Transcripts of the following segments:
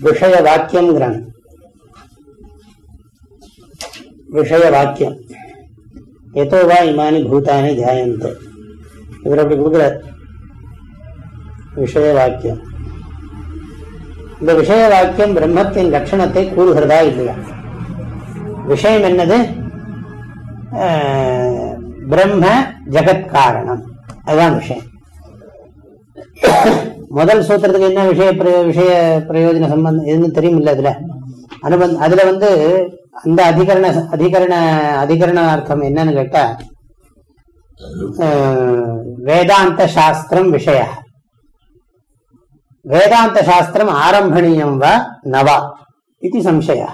விஷய வாக்கியம்ங்கிறாங்க விஷய வாக்கியம் எதோ வா இமானி பூதானி தியாயந்தே இவர் அப்படி கொடுக்குறார் விஷய வாக்கியம் இந்த விஷய வாக்கியம் பிரம்மத்தின் லட்சணத்தை கூறுகிறதா இல்லையா விஷயம் என்னது? அஹ், பிரம்ம ஜெகத் காரணம் அதுதான் விஷயம் முதல் சூத்திரத்துக்கு என்ன விஷய பிரயோ- விஷய பிரயோஜன சம்பந்தம் எதுன்னு தெரியும் இல்ல அதுல. அனுபந்த அதுல வந்து அந்த அதிகரண அதிகரண அதிகரண அர்த்தம் என்னன்னு கேட்டா வேதாந்த சாஸ்திரம் விஷய. வேதாந்த சாஸ்திரம் ஆரம்பணீயம் வா நவா இது சம்சய.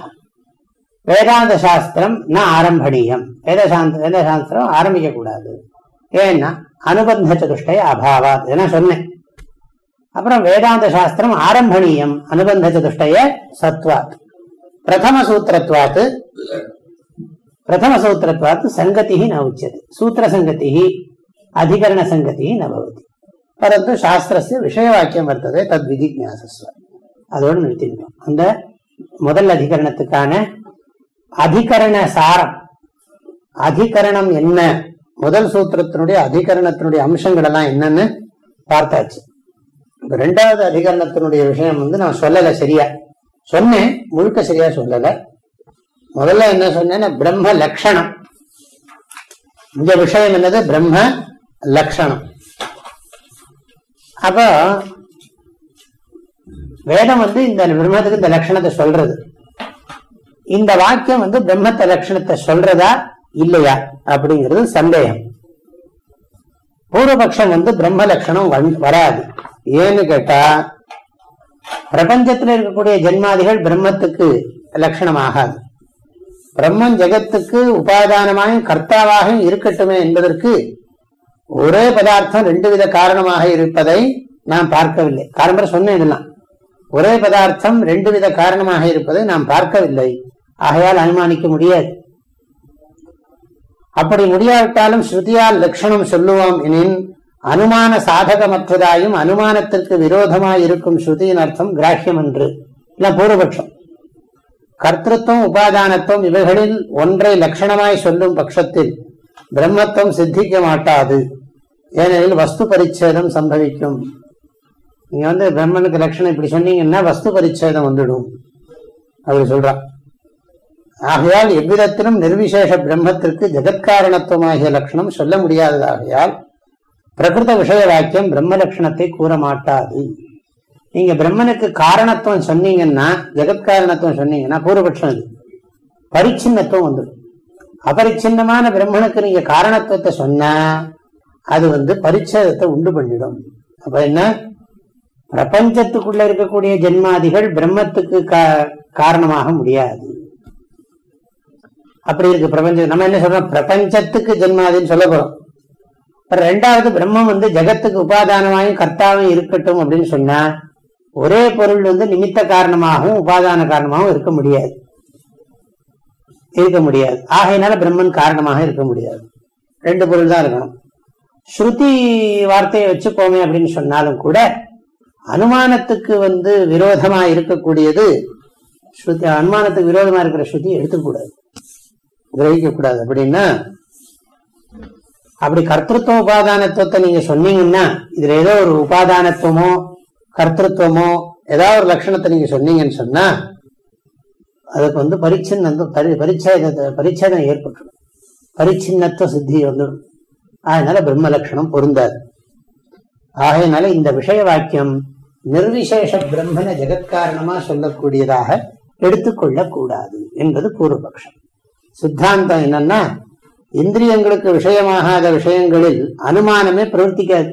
வேதாந்த சாஸ்திரம் ந ஆரம்பணீயம். வேதசாந்த வேதசாஸ்திரம் ஆரம்பிக்க கூடாது ஏன்னா அனுபந்த சதுஷ்டய அபாவா. இதெல்லாம் சொன்னேன். அப்புறம் வேதாந்த சாஸ்திரம் ஆரம்பணீயம் அனுபந்த சதுஷ்டய சத்வாத். பிரதம சூத்திரத்வாத் பிரதம சூத்திரத்வாத் சங்கதி ந உச்சது. சூத்திர சங்கதி அதிகரண சங்கதி ந பவதி. பரந்து சாஸ்திரஸ்ய விஷயவாக்கியம் வர்த்தது தத் விதிஜாசஸ்வ அதோடு நிறுத்திட்டோம் அந்த முதல் அதிகரணத்துக்கான அதிகரண சாரம் அதிகரணம் என்ன முதல் சூத்திரத்தினுடைய அதிகரணத்தினுடைய அம்சங்கள் எல்லாம் என்னன்னு பார்த்தாச்சு. இந்த ரெண்டாவது அதிகரணத்தினுடைய விஷயம் வந்து நான் சொல்லலை சரியா. சொன்னேன் முழுக்க சரியா சொல்லல. முதல்ல என்ன சொன்னேன்னா பிரம்ம லட்சணம் இந்த விஷயம் என்னது? பிரம்ம லட்சணம் அப்போ வேதம் வந்து இந்த பிரம்மத்துக்கு இந்த லட்சணத்தை சொல்றது. இந்த வாக்கியம் வந்து பிரம்மத்த லட்சணத்தை சொல்றதா இல்லையா? அப்படிங்கிறது சந்தேகம். பூர்வபக்ஷம் வந்து பிரம்ம லட்சணம் வராது. ஏன்னு கேட்டா பிரபஞ்சத்தில் இருக்கக்கூடிய ஜென்மாதிகள் பிரம்மத்துக்கு லட்சணம் ஆகாது பிரம்மன் ஜெகத்துக்கு உபாதானமாயும் கர்த்தாவாகவும் இருக்கட்டுமே என்பதற்கு ஒரே பதார்த்தம் ரெண்டு வித காரணமாக இருப்பதை நாம் பார்க்கவில்லை. காரணம் சொன்னேன் இதெல்லாம். ஒரே பதார்த்தம் ரெண்டு வித காரணமாக இருப்பதை நாம் பார்க்கவில்லை. ஆகையால் அனுமானிக்க முடியாது. அப்படி முடியாவிட்டாலும் ஸ்ருதியால் லட்சணம் சொல்லுவோம் எனின் அனுமான சாதகமற்றதாயும் அனுமானத்திற்கு விரோதமாய் இருக்கும் ஸ்ருதியின் அர்த்தம் கிராஹ்யம் என்று. இல்ல பூர்வபட்சம் கர்த்தத்துவம் உபாதானத்துவம் இவைகளில் ஒன்றை லட்சணமாய் சொல்லும் பட்சத்தில் பிரம்மத்துவம் சித்திக்க மாட்டாது. ஏனெனில் வஸ்து பரிச்சேதம் சம்பவிக்கும். நீங்க வந்து பிரம்மனுக்கு லட்சணம் இப்படி சொன்னீங்கன்னா வஸ்து பரிச்சேதம் வந்துடும். அப்படி சொல்றான் ஆகையால் எவ்விதத்திலும் நிர்விசேஷ பிரம்மத்திற்கு ஜெகத்காரணத்துவமாகிய லட்சணம் சொல்ல முடியாததாகையால் பிரகிருத விஷய வாக்கியம் பிரம்ம லட்சணத்தை கூற மாட்டாது நீங்க பிரம்மனுக்கு காரணத்துவம் சொன்னீங்கன்னா ஜெகத்காரணத்துவம் சொன்னீங்கன்னா பூர்வபட்சம் அது பரிச்சின்னத்துவம் வந்துடும் அபரிச்சின்னமான பிரம்மனுக்கு நீங்க காரணத்துவத்தை சொன்னா அது வந்து பரிச்சதத்தை உண்டு பண்ணிடும். அப்ப என்ன? பிரபஞ்சத்துக்குள்ள இருக்கக்கூடிய ஜென்மாதிகள் பிரம்மத்துக்கு கா- காரணமாக முடியாது. அப்படி இருக்கு. பிரபஞ்சம் நம்ம என்ன சொல்றோம்? பிரபஞ்சத்துக்கு ஜென்மாதின்னு சொல்ல போறோம். அப்புறம் ரெண்டாவது பிரம்மம் வந்து ஜெகத்துக்கு உபாதானமாயும் கர்த்தாவும் இருக்கட்டும் அப்படின்னு சொன்னா ஒரே பொருள் வந்து நிமித்த காரணமாகவும் உபாதான காரணமாகவும் இருக்க முடியாது. இருக்க முடியாது. ஆகையினால பிரம்மன் காரணமாக இருக்க முடியாது. ரெண்டு பொருள் தான் இருக்கணும். ஸ்ருதி வார்த்தையை வச்சுக்கோமே அப்படின்னு சொன்னாலும் கூட அனுமானத்துக்கு வந்து விரோதமா இருக்கக்கூடியது ஸ்ருதி அனுமானத்துக்கு விரோதமா இருக்கிற ஸ்ருதி எடுத்துக்கூடாது. கிரகிக்க கூடாது அப்படின்னா அப்படி கர்த்தத்துவ உபாதானத்துவத்தை நீங்க சொன்னீங்கன்னா இதுல ஏதோ ஒரு உபாதானத்துவமோ கர்த்தத்துவமோ ஏதாவது ஒரு லட்சணத்தை நீங்க சொன்னீங்கன்னு சொன்னா அதுக்கு வந்து பரிச்சின்னம் பரி பரிச்சேத பரிச்சேதம் ஏற்பட்டுடும். பரிச்சின்னத்துவ சித்தி வந்துடும். அதனால பிரம்ம லட்சணம் பொருந்தாது. ஆகையினால இந்த விஷய வாக்கியம் நிர்விசேஷ பிரம்மன ஜெகத்காரணமா சொல்லக்கூடியதாக எடுத்துக்கொள்ளக்கூடாது என்பது பூர்வபக்ஷம். சித்தாந்தம் என்னன்னா இந்திரியங்களுக்கு விஷயமாகாத விஷயங்களில் அனுமானமே பிரவர்த்திக்காது.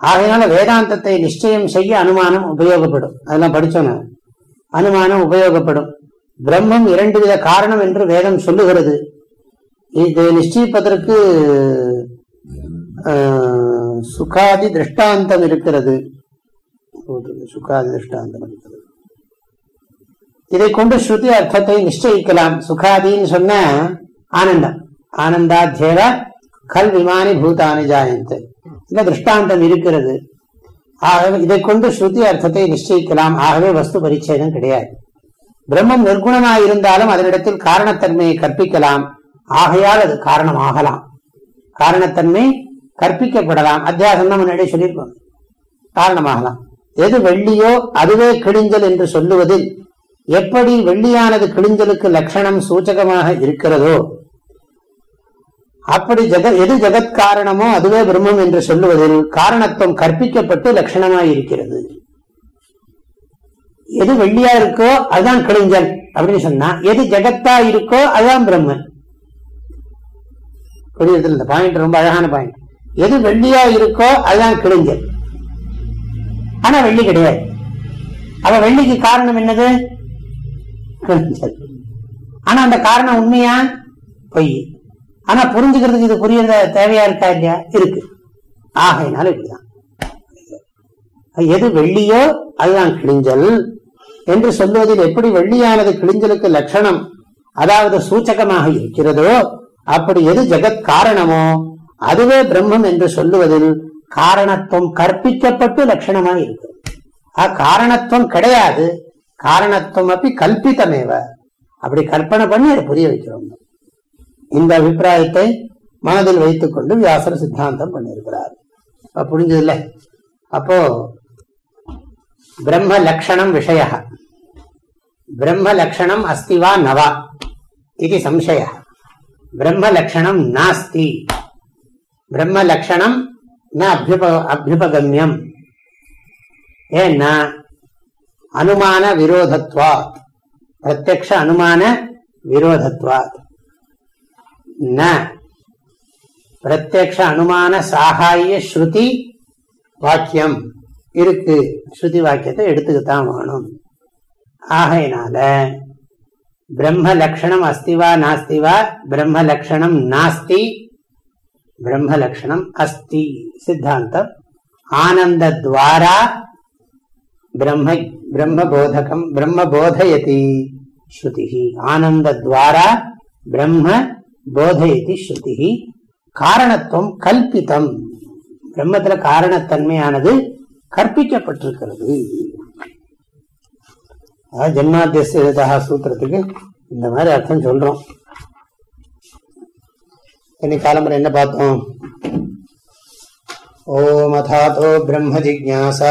ஆகையினால வேதாந்தத்தை நிச்சயம் செய்ய அனுமானம் உபயோகப்படும். அதெல்லாம் படிச்சோம் அனுமானம் உபயோகப்படும். பிரம்மம் இரண்டு வித காரணம் என்று வேதம் சொல்லுகிறது. இது நிச்சயிப்பதற்கு ஆஹ், சுகாதி திருஷ்டாந்தம் இருக்கிறது. சுகாதி திருஷ்டாந்தம் இருக்கிறது. இதை கொண்டு ஸ்ருதி அர்த்தத்தை நிச்சயிக்கலாம். சுகாதின்னு சொன்ன ஆனந்தம் ஆனந்தாத்யேவ கல் விமானி பூதானி ஜாயந்து இந்த திருஷ்டாந்தம் இருக்கிறது ஆகவே இதை கொண்டு ஸ்ருதி அர்த்தத்தை நிச்சயிக்கலாம் ஆகவே வஸ்து பரிச்சேதம் கிடையாது பிரம்மம் நிர்குணமாக இருந்தாலும் அதனிடத்தில் காரணத்தன்மையை கற்பிக்கலாம் ஆகையால் அது காரணம் ஆகலாம் காரணத்தன்மை கற்பிக்கப்படலாம் அத்தியாசம் தான் முன்னாடி சொல்லியிருக்கோம் காரணமாகலாம் எது வெள்ளியோ அதுவே கிழிஞ்சல் என்று சொல்லுவதில் எப்படி வெள்ளியானது கிழிஞ்சலுக்கு லட்சணம் சூச்சகமாக இருக்கிறதோ அப்படி ஜெக எது ஜெகத் காரணமோ அதுவே பிரம்மம் என்று சொல்லுவதில் காரணத்துவம் கற்பிக்கப்பட்டு லட்சணமாய் இருக்கிறது எது வெள்ளியா இருக்கோ அதுதான் கிழிஞ்சல் அப்படின்னு சொன்னா எது ஜெகத்தா இருக்கோ அதுதான் பிரம்மன். புரியுது இந்த பாயிண்ட் ரொம்ப அழகான பாயிண்ட் எது வெள்ளியா இருக்கோ அதுதான் கிழிஞ்சல் ஆனா வெள்ளி கிடையாது. அவ வெள்ளிக்கு காரணம் என்னது? கிழிஞ்சல் ஆனா அந்த காரணம் உண்மையா? பொய். ஆனா புரிஞ்சுக்கிறதுக்கு இது புரிய தேவையா இருக்கா இல்லையா? இருக்கு. ஆகையினால இப்படிதான். எது வெள்ளியோ அதுதான் கிழிஞ்சல் என்று சொல்லுவதில் எப்படி வெள்ளியானது கிழிஞ்சலுக்கு லட்சணம் அதாவது சூச்சகமாக இருக்கிறதோ அப்படி எது ஜெகத் காரணமோ அதுவே பிரம்மம் என்று சொல்லுவதில் காரணத்துவம் கற்பிக்கப்பட்டு லட்சணமாக இருக்கு காரணத்துவம் கிடையாது. காரணத்துவம் அப்படி கல்பித்தமேவ. அப்படி கற்பனை பண்ணி அதை புரிய வைக்கிறோம். இந்த அபிப்பிராயத்தை மனதில் வைத்துக் கொண்டு வியாசர் சித்தாந்தம் பண்ணியிருக்கிறார். புரிஞ்சதில்ல? அப்போ பிரம்ம லக்ஷணம் விஷய. பிரம்ம லக்ஷணம் அஸ்திவா நவா இது சம்சய. பிரம்ம லக்ஷணம் நாஸ்தி. பிரம்ம லக்ஷணம் ந அபியுப அபியுபகமியம் ஏன்னா அனுமான விரோதத்வாத். பிரத்யக்ஷ அனுமான விரோதத்வாத். ந. பிரத்யக்ஷ அனுமான சாகாய ஸ்ருதி வாக்கியம். இருக்கு. ஸ்ருதி வாக்கியத்தை எடுத்துக்கத்தான் வேணும். ஆகையினால பிரம்ம லட்சணம் அஸ்திவா நாஸ்திவா பிரம்ம லட்சணம் நாஸ்தி பிரம்ம லட்சணம் அஸ்தி. சித்தாந்தம். ஆனந்தத்வாரா பிரம்ம பிரம்ம போதகம் பிரம்ம போதயதி ஸ்ருதி. ஆனந்த துவாரா பிரம்ம போதையதி ஸ்ருதி காரணத்துவம் கல்பித்தம் பிரம்மத்துல காரணத்தன்மையானது கற்பிக்கப்பட்டிருக்கிறது। ஜென்மாத்தியதா சூத்திரத்துக்கு இந்த மாதிரி அர்த்தம் சொல்றோம். இன்னைக்கு காலம்பரம் என்ன பார்த்தோம்? பிரம்ம ஜிஜாசா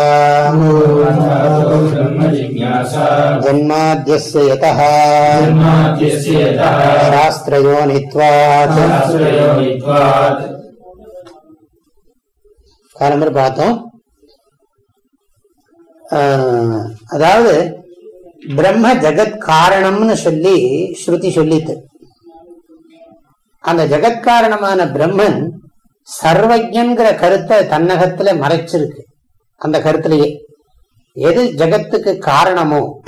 ஜன்மாத்தியஸ்ய யதः சாஸ்திரயோனித்வாத் காலம்பரை பார்த்தோம் அதாவது பிரம்ம ஜெகத் காரணம்னு சொல்லி ஸ்ருதி சொல்லித்து அந்த ஜெகத்காரணமான பிரம்மன் சர்வஜன்கிற கருத்தை தன்னகத்துல மறைச்சிருக்கு. அந்த கருத்திலேயே. எது ஜெகத்துக்கு காரணமோ?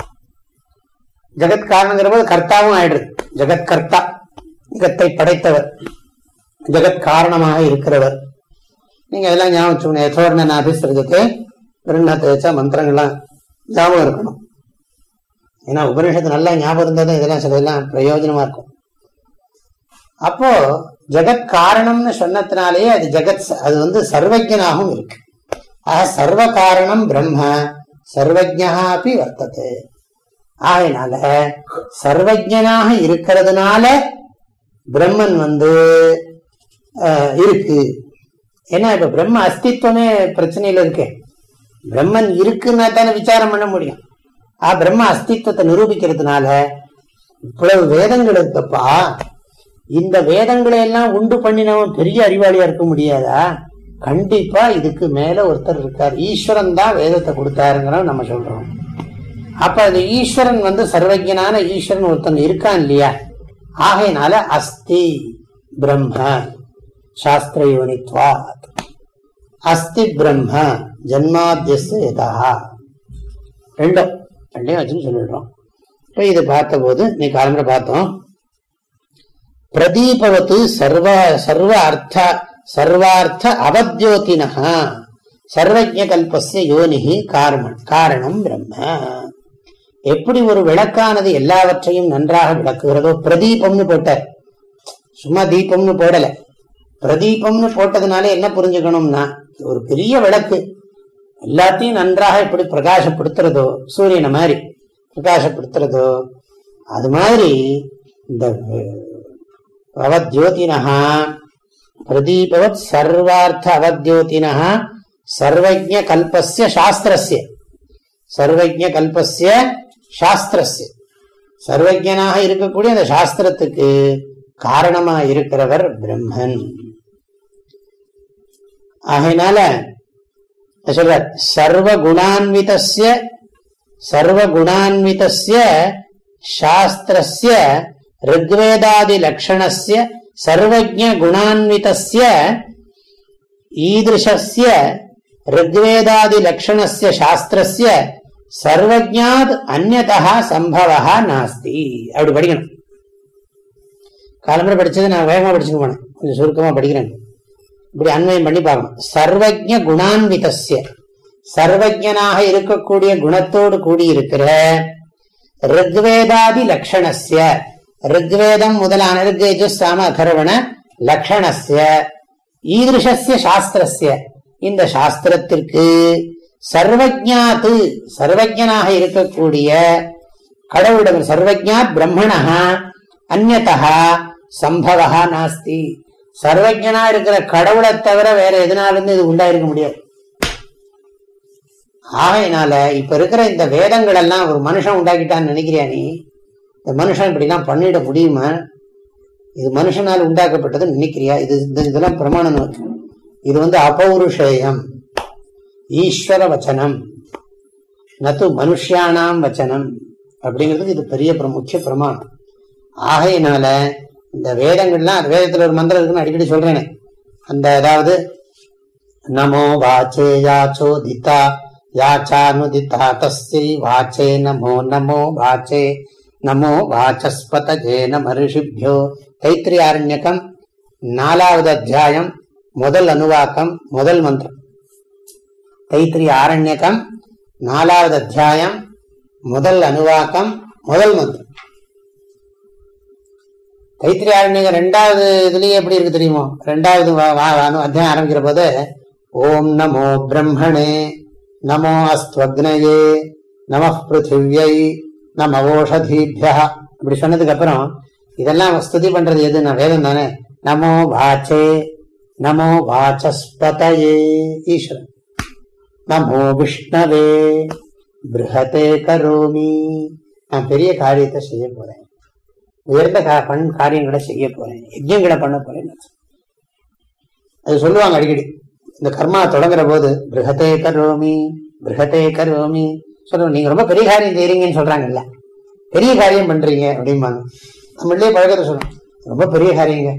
ஜெகத் காரணங்கிற போது கர்த்தாவும் ஆயிடுது. ஜெகத் கர்த்தா ஜெகத்தை படைத்தவர். ஜெகத் காரணமாக இருக்கிறவர். நீங்க இதெல்லாம் ஞாபகம் வச்சுக்கணும். யசோர்ணன் அபிசிருஜத்தை பிரண்ணத்தை மந்திரங்கள்லாம் ஞாபகம் இருக்கணும். ஏன்னா உபனிஷத்து நல்லா ஞாபகம் இருந்தால் இதெல்லாம் சில இதெல்லாம் பிரயோஜனமா இருக்கும். அப்போ ஜெகத் காரணம்னு சொன்னதுனாலேயே அது ஜெகத் அது வந்து சர்வஜனாகவும் இருக்கு. ஆக சர்வ காரணம் பிரம்ம சர்வஜா அப்படி வர்த்தது. ஆகையினால சர்வஜனாக இருக்கிறதுனால பிரம்மன் வந்து இருக்கு. ஏன்னா இப்ப பிரம்ம அஸ்தித்வமே பிரச்சனையில இருக்கு. பிரம்மன் இருக்குன்னா தானே விசாரம் பண்ண முடியும். ஆ பிரம்ம அஸ்தித்வத்தை நிரூபிக்கிறதுனால இவ்வளவு வேதங்கள் இருக்கப்பா இந்த வேதங்களை எல்லாம் உண்டு பண்ணினவன் பெரிய அறிவாளியா இருக்க முடியாதா? கண்டிப்பா இதுக்கு மேல ஒருத்தர் இருக்கார். ஈஸ்வரன் தான் வேதத்தை கொடுத்தாருங்கிற நம்ம சொல்றோம். அப்ப அது ஈஸ்வரன் வந்து சர்வஜனான ஈஸ்வரன் ஒருத்தன் இருக்கான் இல்லையா? ஆகையினால அஸ்தி பிரம்ம சாஸ்திர யோனித்வாத். அஸ்தி பிரம்ம ஜன்மாத்தியஸ் எதா ரெண்டும் ரெண்டையும் வச்சுன்னு சொல்லிடுறோம். இப்போ இதை பார்த்த போது நீ காலம்பரை பார்த்தோம். பிரதீபவத்து சர்வ சர்வ அர்த்த சர்வார்த்த அவத்யோதினா சர்வஜ கல்பஸ்ய யோனிகி காரணம் காரணம் பிரம்ம. எப்படி ஒரு விளக்கானது எல்லாவற்றையும் நன்றாக விளக்குகிறதோ பிரதீபம்னு போட்டார். சும்மா தீபம்னு போடல. பிரதீபம்னு போட்டதுனால என்ன புரிஞ்சுக்கணும்னா ஒரு பெரிய விளக்கு. எல்லாத்தையும் நன்றாக எப்படி பிரகாசப்படுத்துறதோ சூரியனை மாதிரி பிரகாசப்படுத்துறதோ அது மாதிரி இந்த அவத்யோதினா பிரதீபவத் சர்வார்த்த அவத்யோதினா சர்வஜ கல்பஸ்ய சாஸ்திரஸ்ய சர்வஜ கல்பஸ்ய சாஸ்திரஸ்ய சர்வஜனாக இருக்கக்கூடிய அந்த சாஸ்திரத்துக்கு காரணமா இருக்கிறவர் பிரம்மன். ஆகையினால சொல்ற சர்வகுணான்விதஸ்ய சர்வகுணான்விதஸ்ய சாஸ்திரஸ்ய ரிக்வேதாதி லட்சணஸ்ய சர்வஜ குணான்விதஸ்ய ஈதிருஷஸ்ய ரிக்வேதாதி லட்சணஸ்ய சாஸ்திரஸ்ய சர்வஜாத் அந்நதா சம்பவா நாஸ்தி அப்படி படிக்கணும் காலம்புரை படிச்சது நான் வேகமா படிச்சுக்க போனேன் கொஞ்சம் சுருக்கமா படிக்கிறேன் இப்படி அன்வயம் பண்ணி பார்க்கணும் சர்வஜ குணான்விதஸ்ய சர்வஜனாக இருக்கக்கூடிய குணத்தோடு கூடியிருக்கிற ரிக்வேதாதி லட்சணஸ்ய ரிக்வேதம் முதலான ரிக்வேஜு சாம அதர்வண லட்சணஸ்ய ஈதிருஷஸ்ய சாஸ்திரஸ்ய இந்த சாஸ்திரத்திற்கு சர்வஜாத்து சர்வஜனாக இருக்கக்கூடிய கடவுளிடம் சர்வஜா பிரம்மணா அந்நதா சம்பவா நாஸ்தி சர்வஜனா இருக்கிற கடவுளை தவிர வேற எதனாலிருந்து இது உண்டாயிருக்க முடியாது ஆகையினால இப்ப இருக்கிற இந்த வேதங்கள் எல்லாம் ஒரு மனுஷன் உண்டாக்கிட்டான்னு நினைக்கிறியா நீ இந்த மனுஷன் இப்படிலாம் பண்ணிட முடியுமா? இது மனுஷனால் உண்டாக்கப்பட்டது நினைக்கிறியா? இது இதெல்லாம் பிரமாணம் இது வந்து அபௌருஷேயம். ஈஸ்வர வச்சனம். நத்து மனுஷியானாம் வச்சனம். அப்படிங்கிறது இது பெரிய முக்கிய பிரமாணம். ஆகையினால இந்த வேதங்கள்லாம் வேதத்தில் ஒரு மந்திரம் இருக்குன்னு அடிக்கடி சொல்றேனே. அந்த அதாவது நமோ வாச்சே யாச்சோ தித்தா யாச்சானுதித்தா தஸ்யை வாச்சே நமோ நமோ வாச்சே நமோ வாச்சஸ்பதஜே நம ரிஷிபியோ நாலாவது அத்தியாயம் முதல் அனுவாக்கம் முதல் மந்திரம் தைத்திரி ஆரண்யகம் நாலாவது அத்தியாயம் முதல் அனுவாக்கம் முதல் மந்திரம் தைத்திரி ஆரண்யகம் ரெண்டாவது இதுலயே எப்படி இருக்கு தெரியுமோ? ரெண்டாவது அத்தியாயம் ஆரம்பிக்கிற போது ஓம் நமோ பிரம்மணே நமோ அஸ்துவக்னயே நம பிருத்திவியை நம்ம ஓஷதீபியா இப்படி சொன்னதுக்கு அப்புறம் இதெல்லாம் ஸ்துதி பண்றது நான் வேதம் தானே? நமோ வாச்சே நமோ வாச்சஸ்பதயே ஈஸ்வரன். நமோ விஷ்ணவே பிருஹதே கரோமி. நான் பெரிய காரியத்தை செய்ய போறேன். உயர்ந்த பண் காரியங்களை செய்ய போறேன். யஜ்யங்களை பண்ண போறேன் அது சொல்லுவாங்க அடிக்கடி. இந்த கர்மா தொடங்குற போது பிருகதே கரோமி பிருகதே கரோமி சொல்லுவோம் நீங்க ரொம்ப பெரிய காரியம் செய்யறீங்கன்னு சொல்றாங்கல்ல. பெரிய காரியம் பண்றீங்க அப்படிம்பாங்க. நம்மளே பழக்கத்தை சொல்றோம். ரொம்ப பெரிய காரியங்க.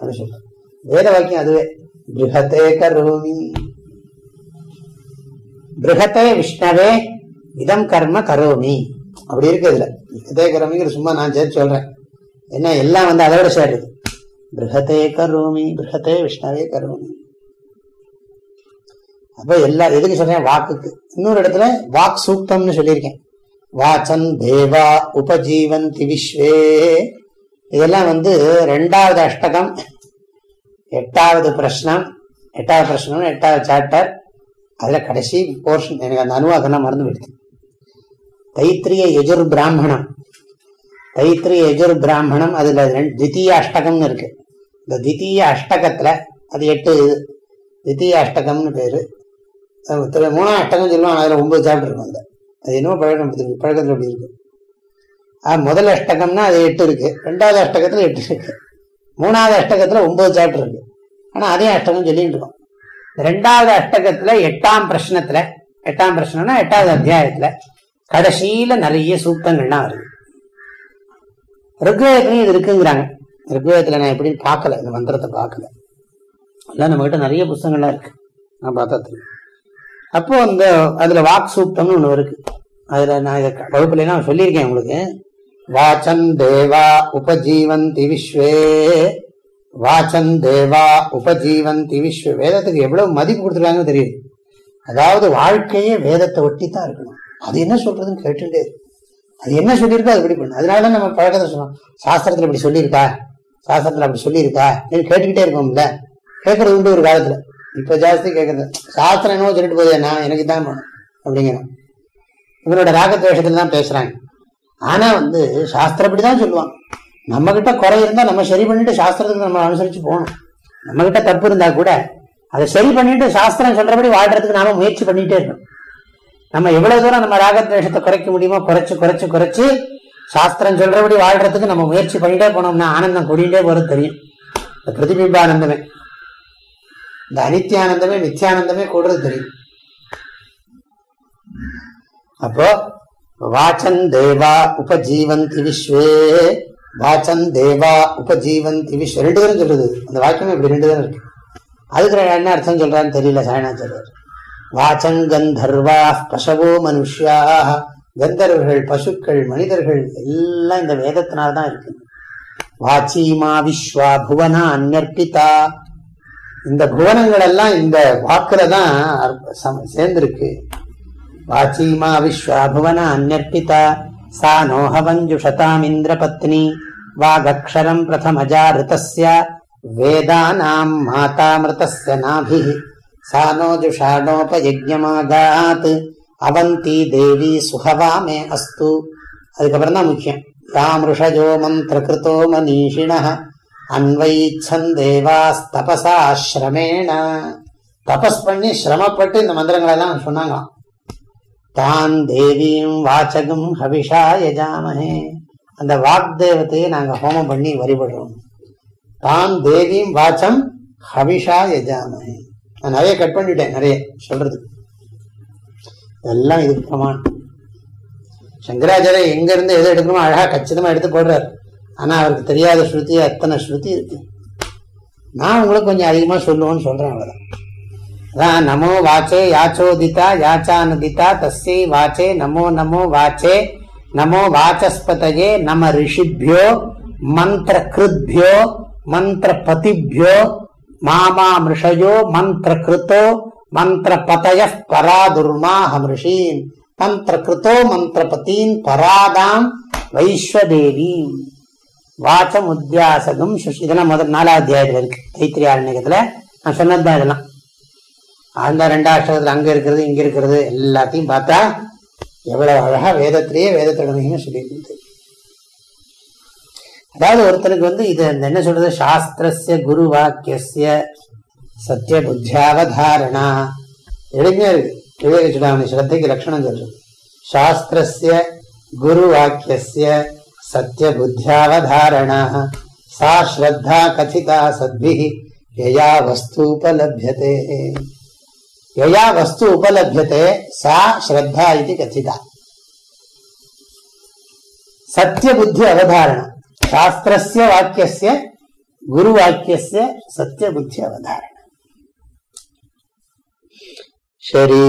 அப்படின்னு சொல்றோம். வேத வாக்கியம் அதுவே. பிருகத்தே கரோமி. பிருகத்தே விஷ்ணவே இதம் கர்ம கரோமி. அப்படி இருக்கு இதுல. பிருகத்தே கரோமிங்கிற சும்மா நான் சேர்த்து சொல்றேன். என்ன எல்லாம் வந்து அதோட சேருது பிருகத்தே கரோமி பிருகத்தே விஷ்ணவே கரோமி. அப்ப எல்லா எதுக்கு சொன்னேன்? வாக்குக்கு. இன்னொரு இடத்துல வாக் சூக்தம்னு சொல்லியிருக்கேன். வாச்சன் தேவா உபஜீவந்தி விஸ்வே. இதெல்லாம் வந்து ரெண்டாவது அஷ்டகம் எட்டாவது பிரஷ்னம் எட்டாவது பிரஷ்னம் எட்டாவது சாப்டர் அதுல கடைசி போர்ஷன் எனக்கு அந்த அனுவாதம்லாம் மறந்து விடுது தைத்திரிய எஜுர் பிராமணம். தைத்திரிய எஜுர் பிராமணம் அதுல தித்திய அஷ்டகம்னு இருக்கு. இந்த தித்திய அஷ்டகத்துல அது எட்டு தித்திய அஷ்டகம்னு பேரு. மூணாம் அட்டகம் சொல்லுவாங்க அதில் ஒன்பது சாப்டர் இருக்கும் அந்த அது என்னமோ பழக்கம் பழக்கத்தில் அப்படி இருக்கு. முதல் அஷ்டகம்னா அது எட்டு இருக்கு ரெண்டாவது அஷ்டகத்துல எட்டு இருக்கு மூணாவது அஷ்டகத்துல ஒன்பது சாப்டர் இருக்கு. ஆனா அதே அஷ்டகம் சொல்லிட்டு இருக்கோம். ரெண்டாவது அஷ்டகத்துல எட்டாம் பிரச்சனத்துல எட்டாம் பிரச்சனைனா எட்டாவது அத்தியாயத்துல கடைசியில நிறைய சூக்தங்கள்லாம் வருது. ருக்வேதத்துலையும் இது இருக்குங்கிறாங்க. ருக்வேதத்தில் நான் எப்படின்னு பார்க்கல இந்த மந்திரத்தை பார்க்கல. எல்லாம் நம்ம கிட்ட நிறைய புத்தகங்கள்லாம் இருக்கு. நான் பார்த்தா அப்போ அந்த அதுல வாக் சூக்தம்னு ஒண்ணு இருக்கு. அதுல நான் இதை வகுப்புல நான் சொல்லியிருக்கேன் உங்களுக்கு. வாச்சன் தேவா உபஜீவந்தி விஸ்வே. வாச்சன் தேவா உபஜீவந்தி விஸ்வ. வேதத்துக்கு எவ்வளவு மதிப்பு கொடுத்துருக்காங்கன்னு தெரியுது. அதாவது வாழ்க்கையே வேதத்தை ஒட்டி தான் இருக்கணும். அது என்ன சொல்றதுன்னு கேட்டுட்டே அது என்ன சொல்லியிருக்கோ அது இப்படி பண்ணு அதனாலதான் நம்ம பழக்கத்தை சொன்னோம் சாஸ்திரத்துல இப்படி சொல்லியிருக்கா? சாஸ்திரத்துல அப்படி சொல்லியிருக்கா? கேட்டுக்கிட்டே இருக்கோம்ல. கேட்கறது உண்டு ஒரு காலத்துல. இப்ப ஜாஸ்தி கேட்கறது சாஸ்திரம் என்னவோ சொல்லிட்டு போதே நான் எனக்கு தான் அப்படிங்கிற. அப்படிங்கிறான் இவனோட ராகத்வேஷத்துல தான் பேசுறாங்க. ஆனா வந்து சாஸ்திரப்படி தான் சொல்லுவான். நம்ம கிட்ட குறை இருந்தா நம்ம சரி பண்ணிட்டு சாஸ்திரத்துக்கு நம்ம அனுசரிச்சு போகணும். நம்ம கிட்ட தப்பு இருந்தா கூட அதை சரி பண்ணிட்டு சாஸ்திரம் சொல்றபடி வாழ்றதுக்கு நாம முயற்சி பண்ணிட்டே இருக்கணும். நம்ம எவ்வளவு தூரம் நம்ம ராகத்வேஷத்தை குறைக்க முடியுமோ குறைச்சு குறைச்சு குறைச்சு சாஸ்திரம் சொல்றபடி வாழ்றதுக்கு நம்ம முயற்சி பண்ணிட்டே போனோம்னா ஆனந்தம் கூடிட்டே போறது தெரியும். இந்த பிரதிபிம்பானந்தமே இந்த அனித்யானந்தமே நித்தியானந்தமே கூடுறது தெரியும். அப்போ வாச்சன் தேவா உபஜீவந்தி விஸ்வே வாச்சன் தேவா உபஜீவந்தி விஸ்வ. ரெண்டு பேரும் சொல்றது. அந்த வாக்கியம் இப்படி ரெண்டு பேரும் இருக்கு. அதுக்கு என்ன அர்த்தம் சொல்றான்னு தெரியல சாயணாச்சாரியர் வாச்சன் கந்தர்வா பசவோ மனுஷியா கந்தர்வர்கள் பசுக்கள் மனிதர்கள் எல்லாம் இந்த வேதத்தினால்தான் இருக்கு. வாச்சீமா விஸ்வா புவனா அந்நற்பிதா இந்த புவனங்கள் எல்லாம் இந்த வாக்குல தான் சேர்ந்திருக்கு. வாச்சீமா விஸ்வா புவன அந்நற்பிதா சா நோஹவஞ்சுஷதாம் இந்திர பத்னி வாகக்ஷரம் பிரதமஜா ரிதஸ்ய வேதானாம் மாதா மிருதஸ்ய நாபி சா நோ ஜுஷாடோபயஜமாகாத் அவந்தி தேவி சுகவா மே அஸ்து. அதுக்கப்புறம் தான் முக்கியம். ராமிருஷஜோ மந்திரகிருத்தோ மனீஷிண அன்வைச்சன் தேவாஸ்தபசா சிரமேண தபஸ் பண்ணி சிரமப்பட்டு இந்த மந்திரங்களை எல்லாம் சொன்னாங்களாம். தான் தேவியும் வாச்சகம் ஹவிஷா யஜாமஹே. அந்த வாக்தேவத்தையே நாங்க ஹோமம் பண்ணி வழிபடுறோம். தான் தேவியும் வாச்சம் ஹவிஷா யஜாமகே நான் நிறைய கட் பண்ணிட்டேன் நிறைய சொல்றது இதெல்லாம் இதுக்கு பிரமாணம். சங்கராச்சாரிய எங்க இருந்து எது எடுக்கணுமோ அழகா கச்சிதமா எடுத்து போடுறாரு. ஆனால் அவருக்கு தெரியாத ஸ்ருதி அத்தனை ஸ்ருதி இருக்கு. நான் உங்களுக்கு கொஞ்சம் அதிகமாக சொல்லுவோம்னு சொல்றேன் அதான் நமோ வாச்சே யாச்சோதிதா யாச்சானுதிதா தஸ்யை வாச்சே நமோ நமோ வாச்சே நமோ வாச்சஸ்பதயே நம ரிஷிபியோ மந்திர கிருத்யோ மந்திர பதிபியோ மாமா மிருஷயோ மந்திர கிருத்தோ மந்திர பதய பராதுர்மாஹமிருஷீன் மந்திர கிருத்தோ மந்திர பத்தீன் பராதாம் வைஸ்வதேவி வாச்சம் உத்தியாசகம் இதெல்லாம் முதல் நாலாவது அத்தியாயத்தில் இருக்கு தைத்திரியாரண்யத்துல நான் சொன்னதுதான் இதெல்லாம். அந்த ரெண்டாஷ்டகத்துல அங்க இருக்கிறது இங்க இருக்கிறது எல்லாத்தையும் பார்த்தா எவ்வளவு அழகா வேதத்திலேயே வேதத்தோட சொல்லியிருந்தது அதாவது ஒருத்தருக்கு வந்து இது என்ன சொல்றது? சாஸ்திரஸ்ய குரு வாக்கிய சத்திய புத்தியாவதாரணா. எளிமையா இருக்கு. விவேக சுடாமணி ஸ்ரத்தைக்கு லட்சணம் சொல்றது. சாஸ்திரஸ்ய குரு வாக்கிய சத்திய புத்தியாவதாரணா சா ஸ்ரத்தா கதிதா சத்பி யயா வஸ்தூபலபியதே யயா வஸ்து உபலபியத்தை சா ஸ்ரத்தா இது கச்சிதா சத்திய புத்தி அவதாரணம் சாஸ்திரஸ்ய வாக்கிய குரு வாக்கிய சத்திய புத்தி அவதாரணம் சரி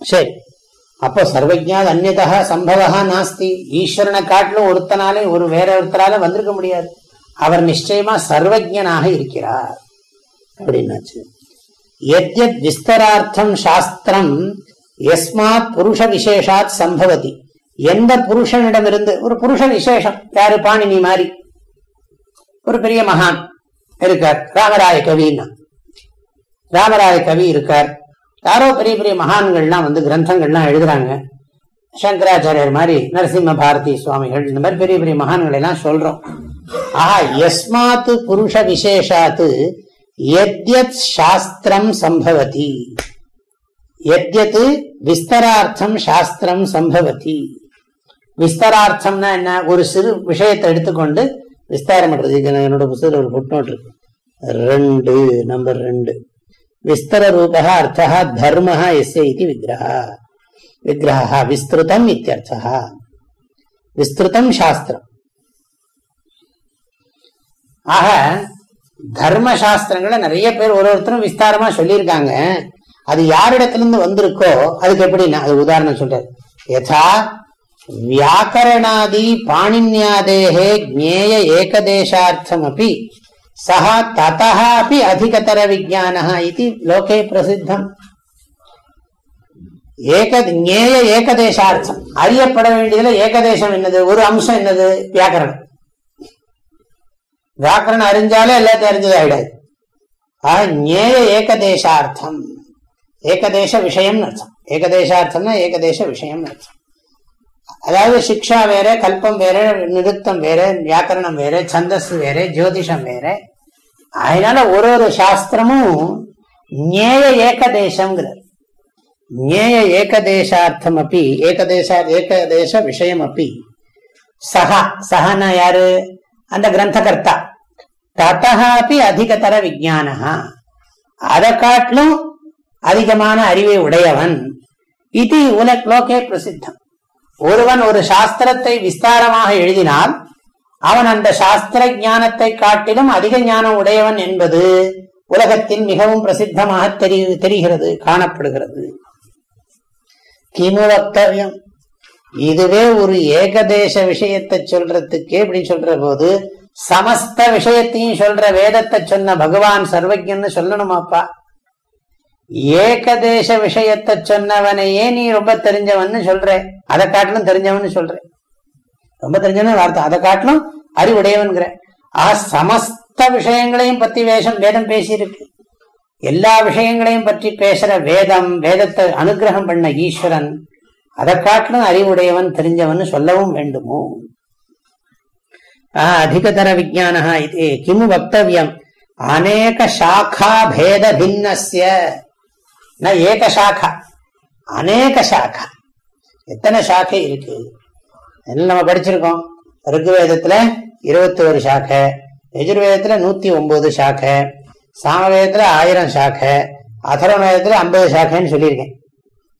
சரி அப்போ சர்வஜாத் அந்நதா சம்பவா நாஸ்தி. ஈஸ்வரனை காட்டிலும் ஒருத்தனாலே ஒரு வேற ஒருத்தரால வந்திருக்க முடியாது. அவர் நிச்சயமா சர்வஜனாக இருக்கிறார். அப்படின்னாச்சு. எத்யத் விஸ்தரார்த்தம் சாஸ்திரம் எஸ்மாத் புருஷ விசேஷாத் சம்பவதி. எந்த புருஷனிடமிருந்து ஒரு புருஷ விசேஷம் யாரு பாணினி மாதிரி. ஒரு பெரிய மகான் இருக்கார் ராமராய கவின்னா. ராமராய கவி இருக்கார். யாரோ பெரிய பெரிய மகான்கள்லாம் வந்து கிரந்தங்கள்லாம் எழுதுறாங்க. சங்கராச்சாரியர் மாதிரி நரசிம்ம பாரதி சுவாமிகள் இந்த மாதிரி பெரிய பெரிய மகான்கள் எல்லாம் சொல்றோம். ஆஹா எஸ்மாத்து புருஷ விசேஷாத்து எத்யத் சாஸ்திரம் சம்பவதி. எத்யத்து விஸ்தரார்த்தம் சாஸ்திரம் சம்பவதி. விஸ்தரார்த்தம்னா என்ன? ஒரு சிறு விஷயத்தை எடுத்துக்கொண்டு விஸ்தாரம் பண்றது. என்னோட புத்தகத்தில் ஒரு புட்நோட் இருக்கு. ரெண்டு நம்பர் ரெண்டு. விஸ்தர ரூபா அர்த்தா தர்ம எஸ் இது விக்கிரக விக்கிரக விஸ்திருதம் இத்தியர்த்தா விஸ்திருதம் சாஸ்திரம் ஆக தர்ம சாஸ்திரங்களை நிறைய பேர் ஒரு ஒருத்தரும் விஸ்தாரமா சொல்லியிருக்காங்க. அது யாரிடத்திலிருந்து வந்திருக்கோ அதுக்கு எப்படி அது உதாரணம் சொல்றாரு யதா வியாக்கரணாதி பாணின்யாதேகே ஜேய ஏகதேசார்த்தம் அப்படி சஹ ததா அப்படி அதிகதர விஜான இது லோகே பிரசித்தம் ஏக ஞேய ஏகதேசார்த்தம். அறியப்பட வேண்டியதுல ஏகதேசம் என்னது? ஒரு அம்சம் என்னது? வியாக்கரணம். வியாக்கரணம் அறிஞ்சாலே எல்லாத்தையும் அறிஞ்சது ஆயிடாது. ஆக ஞேய ஏகதேசார்த்தம். ஏகதேச விஷயம்னு அர்த்தம். ஏகதேசார்த்தம்னா ஏகதேச விஷயம்னு அர்த்தம். அதாவது சிக்ஷா வேற கல்பம் வேற நிறுத்தம் வேற வியாக்கரணம் வேற சந்தஸ் வேற ஜோதிஷம் வேற. அதனால ஒரு ஒரு சாஸ்திரமும் ஞேய ஏகதேசம்ங்கிறார் ஞேய ஏகதேசார்த்தம் அப்படி ஏகதேச ஏகதேச விஷயம் அப்படி சஹா சஹனா யாரு? அந்த கிரந்தகர்த்தா. தத்தகாப்பி அதிகதர விஜானஹா அதை காட்டிலும் அதிகமான அறிவை உடையவன். இது உலக லோகே பிரசித்தம். ஒருவன் ஒரு சாஸ்திரத்தை விஸ்தாரமாக எழுதினால் அவன் அந்த சாஸ்திர ஞானத்தை காட்டிலும் அதிக ஞானம் உடையவன் என்பது உலகத்தின் மிகவும் பிரசித்தமாக தெரி தெரிகிறது காணப்படுகிறது. கிமு வக்தவியம். இதுவே ஒரு ஏகதேச விஷயத்தை சொல்றதுக்கு அப்படின்னு சொல்ற போது சமஸ்த விஷயத்தையும் சொல்ற வேதத்தை சொன்ன பகவான் சர்வஜன்னு சொல்லணுமாப்பா. ஏகதேச விஷயத்தை சொன்னவனையே நீ ரொம்ப தெரிஞ்சவன் சொல்ற. அதை காட்டிலும் தெரிஞ்சவன் சொல்ற. ரொம்ப தெரிஞ்சவன் வார்த்தை. அதை காட்டிலும் அறிவுடையவன்கிற. ஆ சமஸ்த விஷயங்களையும் பத்தி வேஷம் வேதம் பேசியிருக்கு. எல்லா விஷயங்களையும் பற்றி பேசுற வேதம் வேதத்தை அனுகிரகம் பண்ண ஈஸ்வரன் அதை காட்டிலும் அறிவுடையவன் தெரிஞ்சவன் சொல்லவும் வேண்டுமோ? அதிகதர விஜான இது கிமு வக்தவியம். அநேக சாக்கா பேத பின்னஸ்ய. நான் ஏக சாக்கா அநேக சாக்கா எத்தனை சாக்கை இருக்கு என்ன நம்ம படிச்சிருக்கோம் ருக்வேதத்துல இருபத்தோரு சாக்கை யஜுர்வேதத்துல நூத்தி ஒன்பது சாக்கை சாமவேதத்துல ஆயிரம் சாக்கை அதர்வவேதத்துல ஐம்பது சாக்கைன்னு சொல்லியிருக்கேன்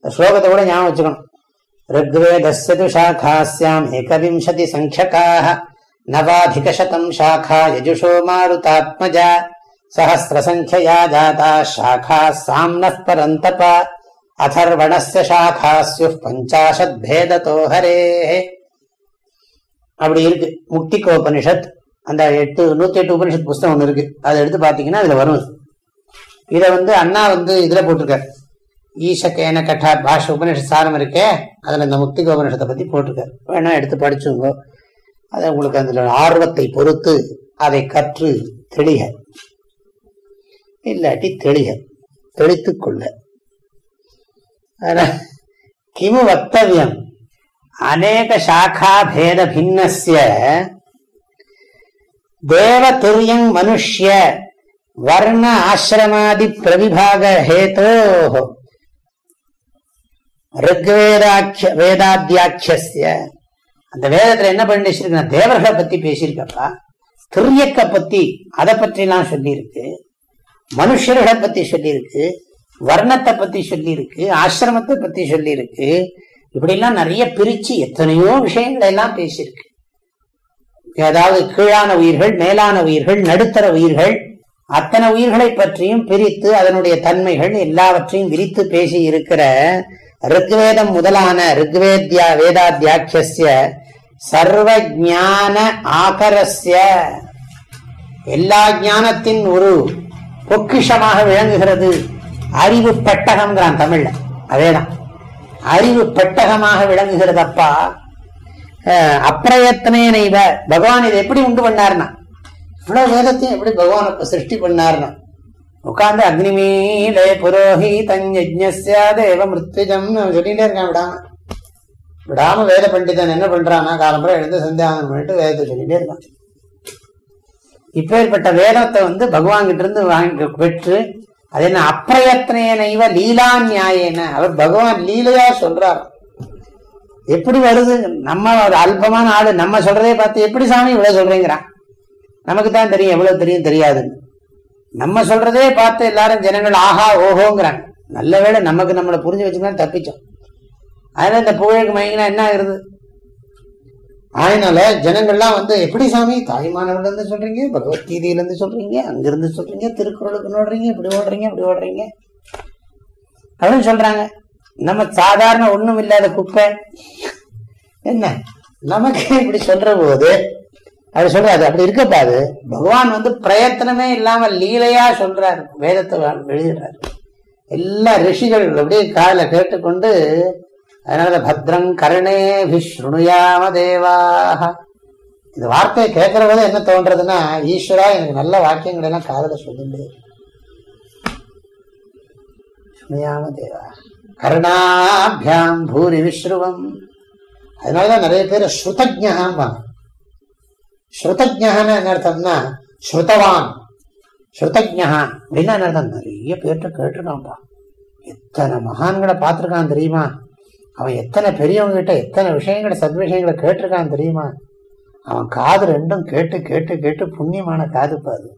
ஸ்லோகத்தை கூட ஞாபகம் வச்சுக்கணும் ருக்வேதஸ்து சாக்காஸ்யாம் ஏகவிம்சதி சங்கியக்காக நவாதிகசதம் சாக்கா யஜுஷோ மாருதாத்மஜா सहस्रसङ्ख्यया जाताः शाखाः साम्नः परन्तप अथर्वणस्य शाखा स्युः பஞ்சாஷத்பேதத்தோ ஹரேः அப்படி இருக்கு முக்திகோபனிஷத் அந்த எட்டு நூத்தி எட்டு உபனிஷத் புஸ்தகம் ஒன்று இருக்கு அதை எடுத்து பாத்தீங்கன்னா அதுல வரும் இதை வந்து அண்ணா வந்து இதுல போட்டிருக்காரு ஈசக்கேன கட்டா பாஷ உபநிஷ சாரம் இருக்கே அதில் இந்த முக்தி உபநிஷத்தை பற்றி போட்டிருக்காரு வேணா எடுத்து படிச்சுங்க அதை உங்களுக்கு அதில் ஆர்வத்தை பொறுத்து அதை கற்று தெளிக இல்லாட்டி தெளிய தெளித்து கொள்ள. கிமு வக்தவியம்? அநேக சாக்கா பேத பின்னஸ்ய தேவ துரியம் மனுஷ்ய வர்ண ஆசிரமாதி பிரவிபாக ஹேதோ. ருக்வேதாட்ச வேதாத்தியாட்சிய அந்த வேதத்துல என்ன பண்ணிச்சிருக்க தேவர்களை பத்தி பேசியிருக்கப்பா. துரியக்க பத்தி அதை பற்றி சொல்லியிருக்கு. மனுஷர்களை பத்தி சொல்லியிருக்கு வர்ணத்தை பத்தி சொல்லியிருக்கு ஆசிரமத்தை பத்தி சொல்லியிருக்கு. இப்படி எல்லாம் நிறைய பிரிச்சு எத்தனையோ விஷயங்களை எல்லாம் பேசியிருக்கு. அதாவது கீழான உயிர்கள் மேலான உயிர்கள் நடுத்தர உயிர்கள் அத்தனை உயிர்களை பற்றியும் பிரித்து அதனுடைய தன்மைகள் எல்லாவற்றையும் விரித்து பேசி இருக்கிற ருக்வேதம் முதலான ருக்வேத்யா வேதாத்தியாக்கிய சர்வ ஜான ஆகரஸ்ய. எல்லா ஞானத்தின் ஒரு பொக்கிஷமாக விளங்குகிறது. அறிவு பெட்டகம்ங்கிறான் தமிழ்ல. அதேதான். அறிவு பெட்டகமாக விளங்குகிறது அப்பா அப்பிரயத்தனே நெய்வ. பகவான் இதை எப்படி உண்டு பண்ணார்னா இவ்வளவு வேதத்தையும் எப்படி பகவான் அப்ப சிருஷ்டி பண்ணார்னா உட்காந்து அக்னிமீலே தன் தேவ மிருத்விஜம் சொல்லிட்டே இருக்கான் விடாம. விடாம வேத பண்டிதன் என்ன பண்றான்னா காலம்புற எழுந்து சந்தியானம் பண்ணிட்டு வேதத்தை சொல்லிட்டே இருக்கான். இப்பேற்பட்ட வேதத்தை வந்து பகவான் கிட்ட இருந்து வாங்கி பெற்று அது என்ன அப்பிரயத்னேனைவ லீலா நியாயன. அவர் பகவான் லீலையா சொல்றார். எப்படி வருது? நம்ம அல்பமான ஆளு நம்ம சொல்றதே பார்த்து எப்படி சாமி இவ்வளவு சொல்றீங்கிறான். நமக்கு தான் தெரியும் எவ்வளவு தெரியும் தெரியாதுன்னு. நம்ம சொல்றதே பார்த்து எல்லாரும் ஜனங்கள் ஆஹா ஓஹோங்கிறாங்க. நல்ல வேலை நமக்கு நம்மளை புரிஞ்சு வச்சுக்கலாம் தப்பிச்சோம். அதனால இந்த புகழுக்கு மயங்கினா என்ன ஆகுது அதனால ஜனங்கள்லாம் வந்து எப்படி சாமி? தாய்மானவர்ல இருந்து சொல்றீங்க பகவத்கீதையில இருந்து சொல்றீங்க அங்கிருந்து சொல்றீங்க திருக்குறளுக்கு நோடுறீங்க இப்படி ஓடுறீங்க இப்படி ஓடுறீங்க. அப்படின்னு சொல்றாங்க. நம்ம சாதாரண ஒண்ணும் இல்லாத குப்பை. என்ன? நமக்கு இப்படி சொல்ற போது அது சொல்றாரு அப்படி இருக்கப்படாது பகவான் வந்து பிரயத்தனமே இல்லாம லீலையா சொல்றாரு. வேதத்தை எழுதுறாரு. எல்லா ரிஷிகள் அப்படியே காதல கேட்டுக்கொண்டு அதனால பத்ரம் கருணே ஸ்ருணுயாம தேவாக இந்த வார்த்தையை கேட்கிற போது என்ன தோன்றதுன்னா ஈஸ்வரா எனக்கு நல்ல வாக்கியங்கள் எல்லாம் காதல சொல்லுண்டு சுமையாம தேவா கருணாபியாம் பூரி விஸ்ருவம் அதனாலதான் நிறைய பேர் ஸ்ருதஜகாம்பாங்க ஸ்ருதஜான்னு என்ன அர்த்தம்னா ஸ்ருதவான். ஸ்ருதஜா அப்படின்னா என்ன அர்த்தம்? நிறைய பேர்கிட்ட கேட்டிருக்கான்ப்பா. எத்தனை மகான்களை பார்த்துருக்கான் தெரியுமா? அவன் எத்தனை பெரியவங்க கிட்ட எத்தனை விஷயங்களை சத்விஷயங்களை கேட்டிருக்கான் தெரியுமா? அவன் காது ரெண்டும் கேட்டு கேட்டு கேட்டு புண்ணியமான காது பாது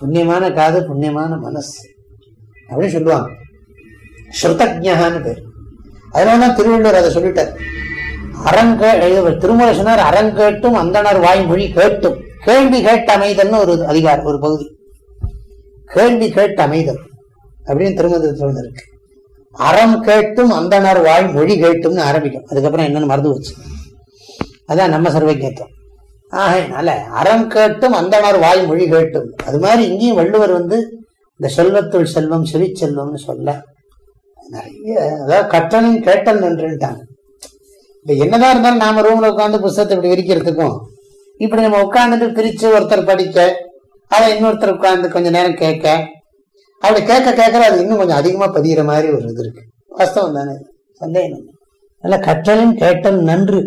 புண்ணியமான காது புண்ணியமான மனசு. அப்படின்னு சொல்லுவாங்க. ஸ்ருதஜகான்னு பேர். அதனாலதான் திருவள்ளுவர் அதை சொல்லிட்டார். அரங்க திருமலை சொன்னார் அரங்கேட்டும் அந்தனர் வாய்மொழி கேட்டும். கேள்வி கேட்டு அமைதல்னு ஒரு அதிகாரம் ஒரு பகுதி. கேள்வி கேட்டு அமைதல் அப்படின்னு திருமணத்தில் இருக்கு. அறம் கேட்டும் அந்தனர் வாய் மொழி கேட்டும்னு ஆரம்பிக்கும். அதுக்கப்புறம் என்னன்னு மறந்து போச்சு. அதான் நம்ம சர்வஜத்துவம் ஆகையினால அறம் கேட்டும் அந்தனர் வாய் மொழி கேட்டும். அது மாதிரி இங்கேயும் வள்ளுவர் வந்து இந்த செல்வத்துள் செல்வம் செவி செல்வம்னு சொல்ல நிறைய அதாவது கற்றலின் கேட்டல் நின்றுட்டாங்க இப்ப என்னதான் இருந்தாலும் நாம ரூம்ல உட்காந்து புத்தகத்தை இப்படி விரிக்கிறதுக்கும் இப்படி நம்ம உட்காந்துட்டு பிரிச்சு ஒருத்தர் படிக்க அதை இன்னொருத்தர் உட்காந்து கொஞ்ச நேரம் கேட்க அப்படி கேட்க கேட்கற அது இன்னும் கொஞ்சம் அதிகமா பதிகிற மாதிரி ஒரு இது இருக்கு. வாஸ்தவம் தானே? சந்தேகம். நல்லா கற்றலும் கேட்டல் நன்று.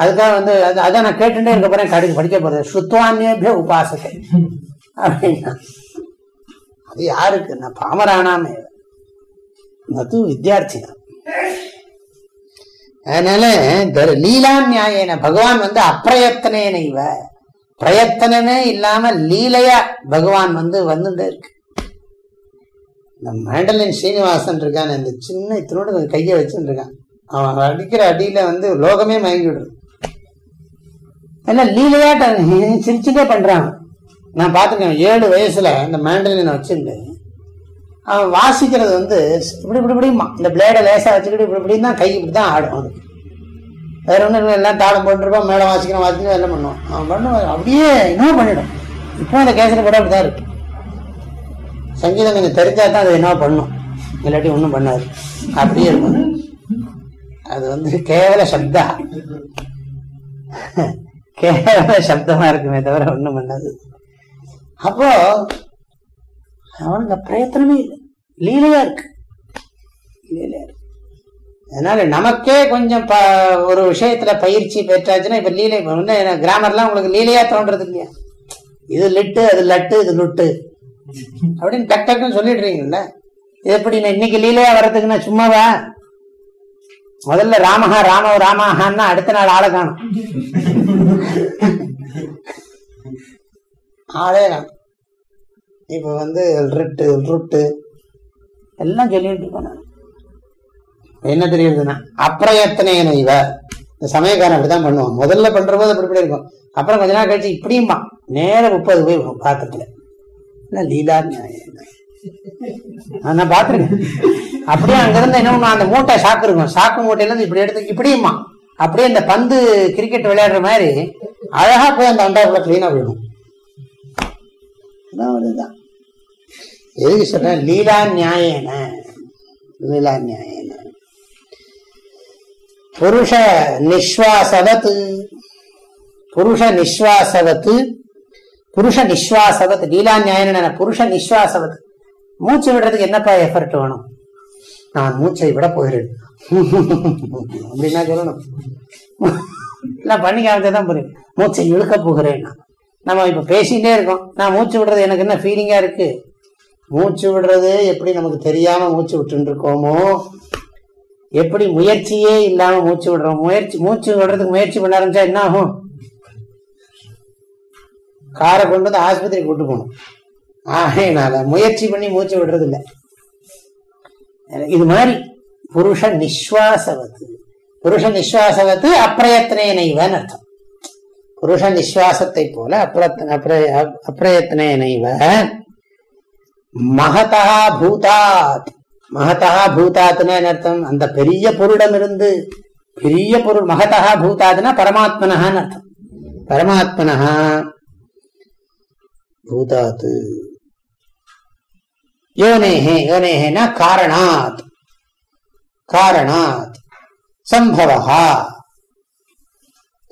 அதுக்காக வந்து அதான் நான் கேட்டுட்டே இருக்க போறேன் கடைக்கு படிக்க போறேன் சுத்வான்யபிய உபாசத்தை அப்படின்னா அது யாருக்கு? நான் பாமரானாமே நது வித்யார்த்தினா அதனால லீலா நியாயன பகவான் வந்து அப்பிரயத்தனேன இவ. பிரயத்தனமே இல்லாம லீலையா பகவான் வந்து வந்துட்டே இருக்கு. இந்த மேண்டலின் ஸ்ரீனிவாசன் இருக்கான் இந்த சின்ன இத்தனோட கையை வச்சுட்டு இருக்கான். அவன் அடிக்கிற அடியில வந்து லோகமே மயங்கி விடுறது ஏன்னா லீலையாட்ட சிரிச்சுட்டே பண்றான். நான் பார்த்துருக்கேன் ஏழு வயசுல இந்த மேண்டலினை வச்சுட்டு அவன் வாசிக்கிறது வந்து இப்படி இப்படி இப்படிமா இந்த பிளேடை லேசா வச்சுக்கிட்டு இப்படி இப்படின்னு தான் கை இப்படி தான் ஆடும். அவனுக்கு வேற ஒன்றும் எல்லாம் தாளம் போட்டுருப்போம் மேலே வாசிக்கணும் வாசிக்கணும் எல்லாம் பண்ணுவோம். அவன் பண்ணுவான் அப்படியே என்ன பண்ணிடும்? இப்போ அந்த கேசரி கூட அப்படிதான் இருக்கு. சங்கீதம் நீங்கள் தெரிஞ்சா தான் அதை என்ன பண்ணும். இல்லாட்டி ஒன்றும் பண்ணாது. அப்படியே இருக்கும். அது வந்து கேவல சப்தா. கேவல சப்தமா இருக்குமே தவிர ஒன்றும் பண்ணாது. அப்போ அவனுக்கு பிரயத்தனமே இல்லை. லீலையா இருக்கு. அதனால நமக்கே கொஞ்சம் ஒரு விஷயத்துல பயிற்சி பெற்றாச்சுன்னா இப்ப லீலை கிராமர்லாம் உங்களுக்கு லீலையா தோன்றது இல்லையா? இது லிட்டு அது லட்டு இது லுட்டு. அப்படின்னு டக் டக்குன்னு சொல்லிடுறீங்கல்ல? இது எப்படி இன்னைக்கு லீலையா வர்றதுக்குன்னா சும்மாவா? முதல்ல ராமஹா ராம ராமஹான்னா அடுத்த நாள் ஆளை காணும். ஆளே இப்ப வந்து ரிட்டு ருட்டு எல்லாம் சொல்லிட்டு இருக்கேன் என்ன தெரியுதுன்னா அப்பிரயத்தனேன இவ? இந்த சமயக்காரன் அப்படிதான் பண்ணுவான். முதல்ல பண்ற போது அப்படி இப்படி இருக்கும். அப்புறம் கொஞ்ச நாள் கழிச்சு இப்படியும்பா. நேரம் முப்பது போய் பாத்திரத்துல. லீலா நான் பாத்துருக்கேன். அப்படியே அங்கிருந்து என்ன அந்த மூட்டை சாக்கு இருக்கும். சாக்கு மூட்டையில இருந்து இப்படி எடுத்து இப்படியுமா அப்படியே இந்த பந்து கிரிக்கெட் விளையாடுற மாதிரி அழகா போய் அந்த அண்டாக்குள்ள கிளீனா விடணும் எதுக்கு சொல்றேன்? லீலா நியாயன. லீலா நியாயம். புருஷ நிஸ்வாசவத் புருஷ நிஸ்வாசவத் புருஷ நிஸ்வாசவத் லீலா நியாயன புருஷ நிஸ்வாசவத் மூச்சு விடுறதுக்கு என்னப்பா எஃபர்ட் வேணும்? நான் மூச்சை விட போகிறேன். அப்படின்னா சொல்லணும். நான் பண்ணி காமிச்சதான் புரியும். மூச்சை இழுக்க போகிறேன். நம்ம இப்ப பேசிட்டே இருக்கோம். நான் மூச்சு விடுறது எனக்கு என்ன ஃபீலிங்கா இருக்கு? மூச்சு விடுறது எப்படி நமக்கு தெரியாம மூச்சு விட்டு இருக்கோமோ? எப்படி முயற்சியே இல்லாம மூச்சு விடுறோம்? முயற்சி மூச்சு விடுறதுக்கு முயற்சி பண்ண ஆரம்பிச்சா என்ன ஆகும்? காரை கொண்டு வந்து ஆஸ்பத்திரி கூட்டு போகணும். ஆகையினால முயற்சி பண்ணி மூச்சு விடுறது இல்லை இது மாதிரி புருஷ நிஸ்வாசவத்து. புருஷ நிஸ்வாசவத்து அப்பிரயத்தனைவன் அர்த்தம். புருஷ நிஸ்வாசத்தை போல அப்பிரயத்தனைவ மகதா பூதாத். மகதா பூதாத்னா அர்த்தம்? அந்த பெரிய பொருளிடம் இருந்து பெரிய பொருள் மகதா பூதாத்னா பரமாத்மனஹான்னு அர்த்தம். பரமாத்மனஹா பூதாத்து யோனேஹே யோனேஹேனா காரணாத். காரணாத். சம்பவா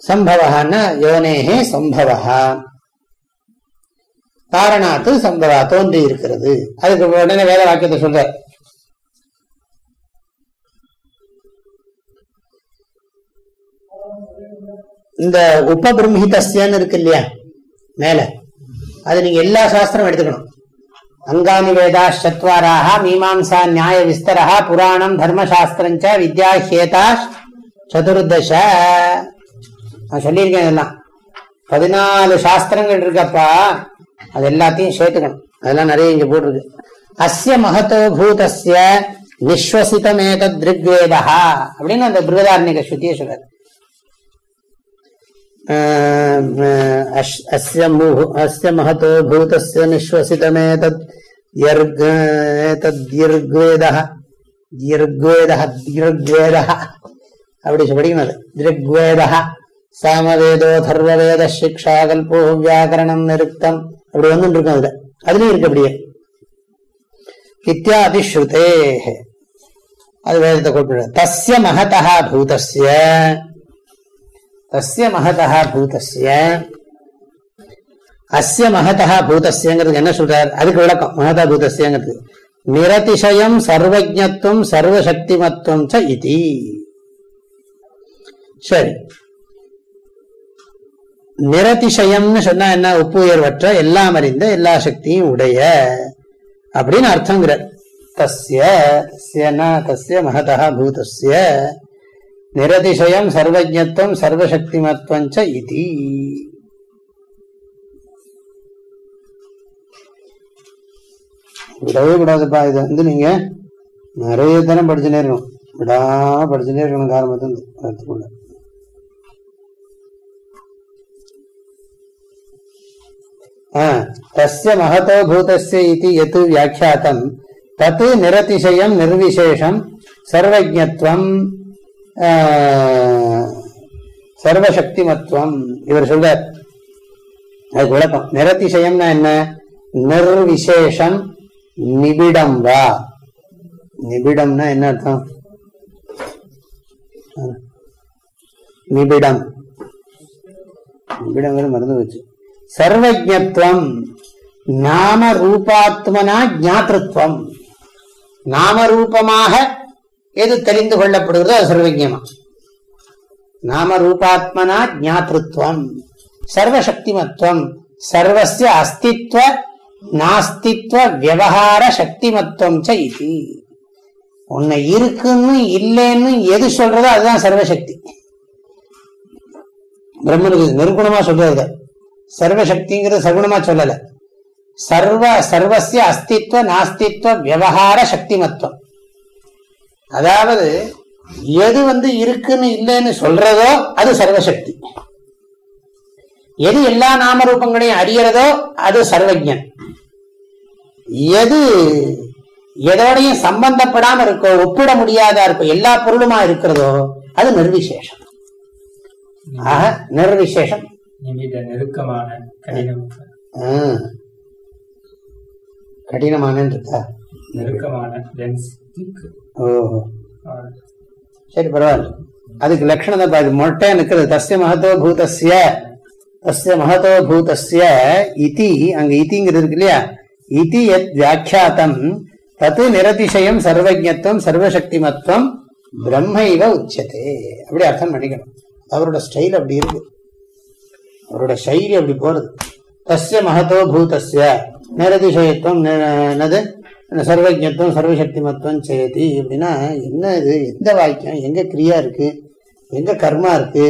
சம்பவஹான்னா யோனேஹே சம்பவஹா. காரணாத்து சம்பவா தோன்றி இருக்கிறது. அதுக்கு உடனே வேத வாக்கியத்தை சொல்ற. இந்த உபபிரம்ஹிதஸ்யன்னு இருக்கு இல்லையா மேல. அது நீங்க எல்லா சாஸ்திரம் எடுத்துக்கணும். அங்காமி வேதா சத்வாராக மீமாம்சா நியாய விஸ்தரா புராணம் தர்மசாஸ்திரஞ்ச வித்யா ஹேதா சதுர்தச. நான் சொல்லியிருக்கேன் இதெல்லாம். பதினாலு சாஸ்திரங்கள் இருக்கப்பா அது எல்லாத்தையும் சேர்த்துக்கணும். அதெல்லாம் நிறைய இங்க போட்டிருக்கு. அஸ்ய மகத்தோ பூதஸ்ய நிஸ்வசிதமேத திருக்வேதா அப்படின்னு அந்த பிருகதாரணிக சுத்திய சொல்றாரு. அஸ்ய மகத்தோ பூதஸ்ய நிஸ்வசிதமேதத் தத்யர்க்வேதः தீர்க்வேதः தீர்க்வேதः அப்படி படிக்கணும் அது சாமவேதோ தர்வவேத சிக்ஷா கல்போ வியாக்கரணம் நிருத்தம் அப்படி வந்து இருக்கும் அதுல அதுலயும் இருக்கு அப்படியே இத்தியாதி ஸ்ருதே அது வேதத்தை கொண்டு தஸ்ய மகதா பூதஸ்ய தஸ்ய மகதா பூதஸ்ய அஸ்ய மகதா பூதஸ்யங்கிறது என்ன சொல்றார் அதுக்கு விளக்கம் மகதா பூதஸ்யங்கிறது நிரதிசயம் சர்வஜத்துவம் சர்வசக்திமத்துவம் ச இதி சரி நிரதிசயம்னு சொன்னா என்ன? உப்பு உயர்வற்ற எல்லாம் அறிந்த எல்லா சக்தியும் உடைய அப்படின்னு அர்த்தங்கிறார். தஸ்ய தஸ்யனா தஸ்ய மகதா பூதஸ்ய. நிரதிசயம் சர்வஜத்துவம் சர்வசக்திமத்வம் ச இதி விடவே விடாதுப்பா இது வந்து நீங்க நிறைய தினம் படிச்சுட்டே இருக்கணும் விடாம படிச்சுட்டே இருக்கணும் காரணத்துக்குள்ள தஸ்ய மகதோ பூதஸ்ய இது எது வியாக்கியாத்தம் தத்து நிரதிசயம் நிர்விசேஷம் சர்வசக்தி மத்துவம் இவர் சொல்றார் அதுக்கு விளக்கம். நிரதிசயம்னா என்ன? நிர்விசேஷம் நிபிடம் வா நிபிடம்னா என்ன அர்த்தம்? நிபிடம். நிபிடங்கிறது மறந்து வச்சு சர்வஜத்துவம் நாம ரூபாத்மனா ஜாத்திருவம் நாம ரூபமாக எது தெரிந்து கொள்ளப்படுகிறதோ அது சர்வஜமா நாம ரூபாத்மனா ஜாத்திருவம் சர்வசக்திமத்துவம் சர்வசிய அஸ்தித்வ நாஸ்தித்வ விவகார சக்திமத்துவம் ச இது. உன்னை இருக்குன்னு இல்லைன்னு எது சொல்றதோ அதுதான் சர்வசக்தி. பிரம்மனுக்கு நிர்குணமா சொல்றது சர்வசக்திங்கிறது சகுணமா சொல்லல. சர்வ சர்வசிய அஸ்தித்வ நாஸ்தித்வ விவகார சக்திமத்துவம் அதாவது எது வந்து இருக்குன்னு இல்லைன்னு சொல்றதோ அது சர்வசக்தி. எது எல்லா நாம ரூபங்களையும் அறியறதோ அது சர்வஜன். எது எதோடையும் சம்பந்தப்படாம இருக்கோ ஒப்பிட முடியாதா இருக்கோ எல்லா பொருளுமா இருக்கிறதோ அது நிர்விசேஷம். ஆக நிர்விசேஷம். நெருக்கமான கடினமான இருக்கா? நெருக்கமான ஓஹோ. சரி பரவாயில்ல. அதுக்கு லட்சணம் தான் பாரு மொட்டை நிற்கிறது. தஸ்ய மகத்தோ பூதஸ்ய. தஸ்ய மகத்தோ பூதஸ்ய இதி. அங்க இதிங்கிறது இருக்கு இல்லையா? இதி எத் வியாக்கியாத்தம். தத்து நிரதிசயம் சர்வஜத்துவம் சர்வசக்திமத்துவம் பிரம்ம இவ உச்சதே. அப்படி அர்த்தம் பண்ணிக்கணும். அவரோட ஸ்டைல் அப்படி இருக்கு. அவரோட சைலி அப்படி போறது. தஸ்ய மகத்தோ பூதஸ்ய. நிரதிசயத்துவம் என்னது? சர்வஜத்துவம் சர்வசக்திமத்துவம் சேதி அப்படின்னா என்ன இது? எந்த வாக்கியம்? எங்க கிரியா இருக்கு? எங்க கர்மா இருக்கு?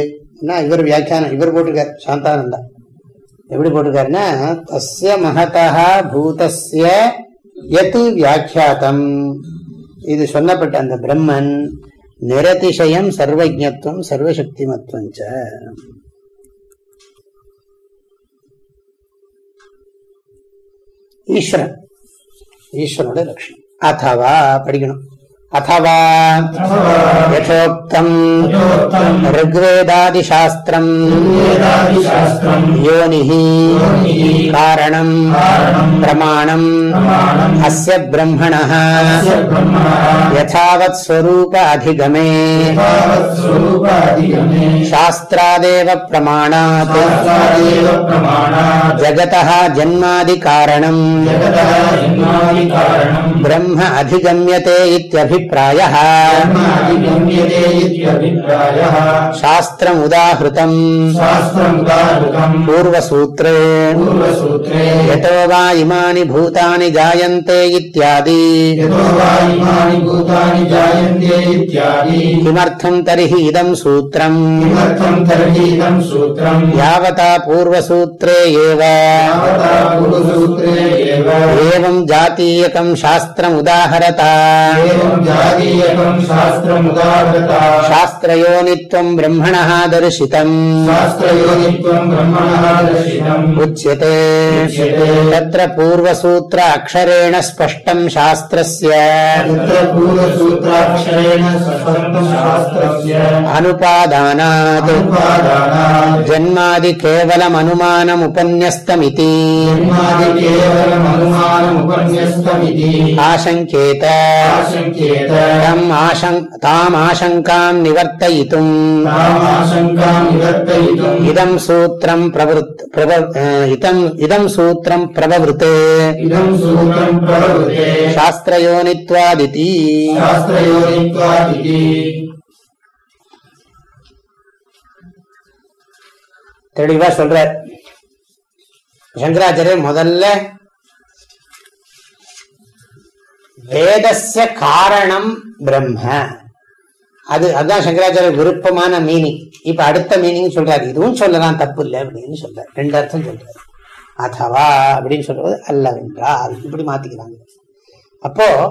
இவர் வியாக்கியானம்? இவர் போட்டிருக்கார் சாந்தானந்தா. எப்படி போட்டிருக்காருன்னா தஸ்ய மகதா பூதஸ்ய எது வியாக்கியாத்தம் இது சொல்லப்பட்ட அந்த பிரம்மன் நிரதிசயம் சர்வஜத்துவம் சர்வசக்திமத்துவம் ஈஸ்வரன். ஈஸ்வரனோட லட்சணம் அதவா படிக்கணும். अथवा यथोक्तम् ऋग्वेदादिशास्त्रम् योनिः कारणम् प्रमाणम् अस्य ब्रह्मणः यथावत् स्वरूप अधिगमे शास्त्रादेव प्रमाणात् जगतः जन्मादिकारणम् ब्रह्म अधिगम्यते ఇత్యభిప్రాయः శాస్త్రముదాహృతం పూర్వసూత్రే యతో వా ఇమాని భూతాని జాయంతే ఇత్యాది కిమర్థం తర్హి ఇదం సూత్రం యావతా పూర్వసూత్రే ఏం జాతీయకం శాస్త్రముదాహరత శాస్త్రయోనిత్వం బ్రహ్మణ దర్శితం ఉచ్యతే పూర్వసూత్ర అక్షరేణ స్పష్టం శాస్త్ర అనుపాదానాత్ జన్మాది కేవలం అనుమానం ఆశంకేత तम् आशङ् ताम् आशङ्काम् निवर्तयितुम् इदम् सूत्रम् प्रवृत् प्रव इदम् इदम् सूत्रम् प्रववृत् इदं सूत्रं प्रवृते शास्त्रयोनित्वादिति शास्त्रयोनित्वादिति தெளிவா சொல்றார் சங்கராச்சாரியர் முதல்ல வேதஸ்ய காரணம் பிரம்ம. அது அதுதான் சங்கராச்சாரிய விருப்பமான மீனிங் இப்ப அடுத்த மீனிங் சொல்றாரு. இதுவும் சொல்லலாம் தப்பு இல்லை அப்படின்னு சொல்றாரு. ரெண்டு அர்த்தம் சொல்றாரு. அதவா அப்படின்னு சொல்றது அல்லவென்றால். இப்படி மாத்திக்கிறாங்க. அப்போ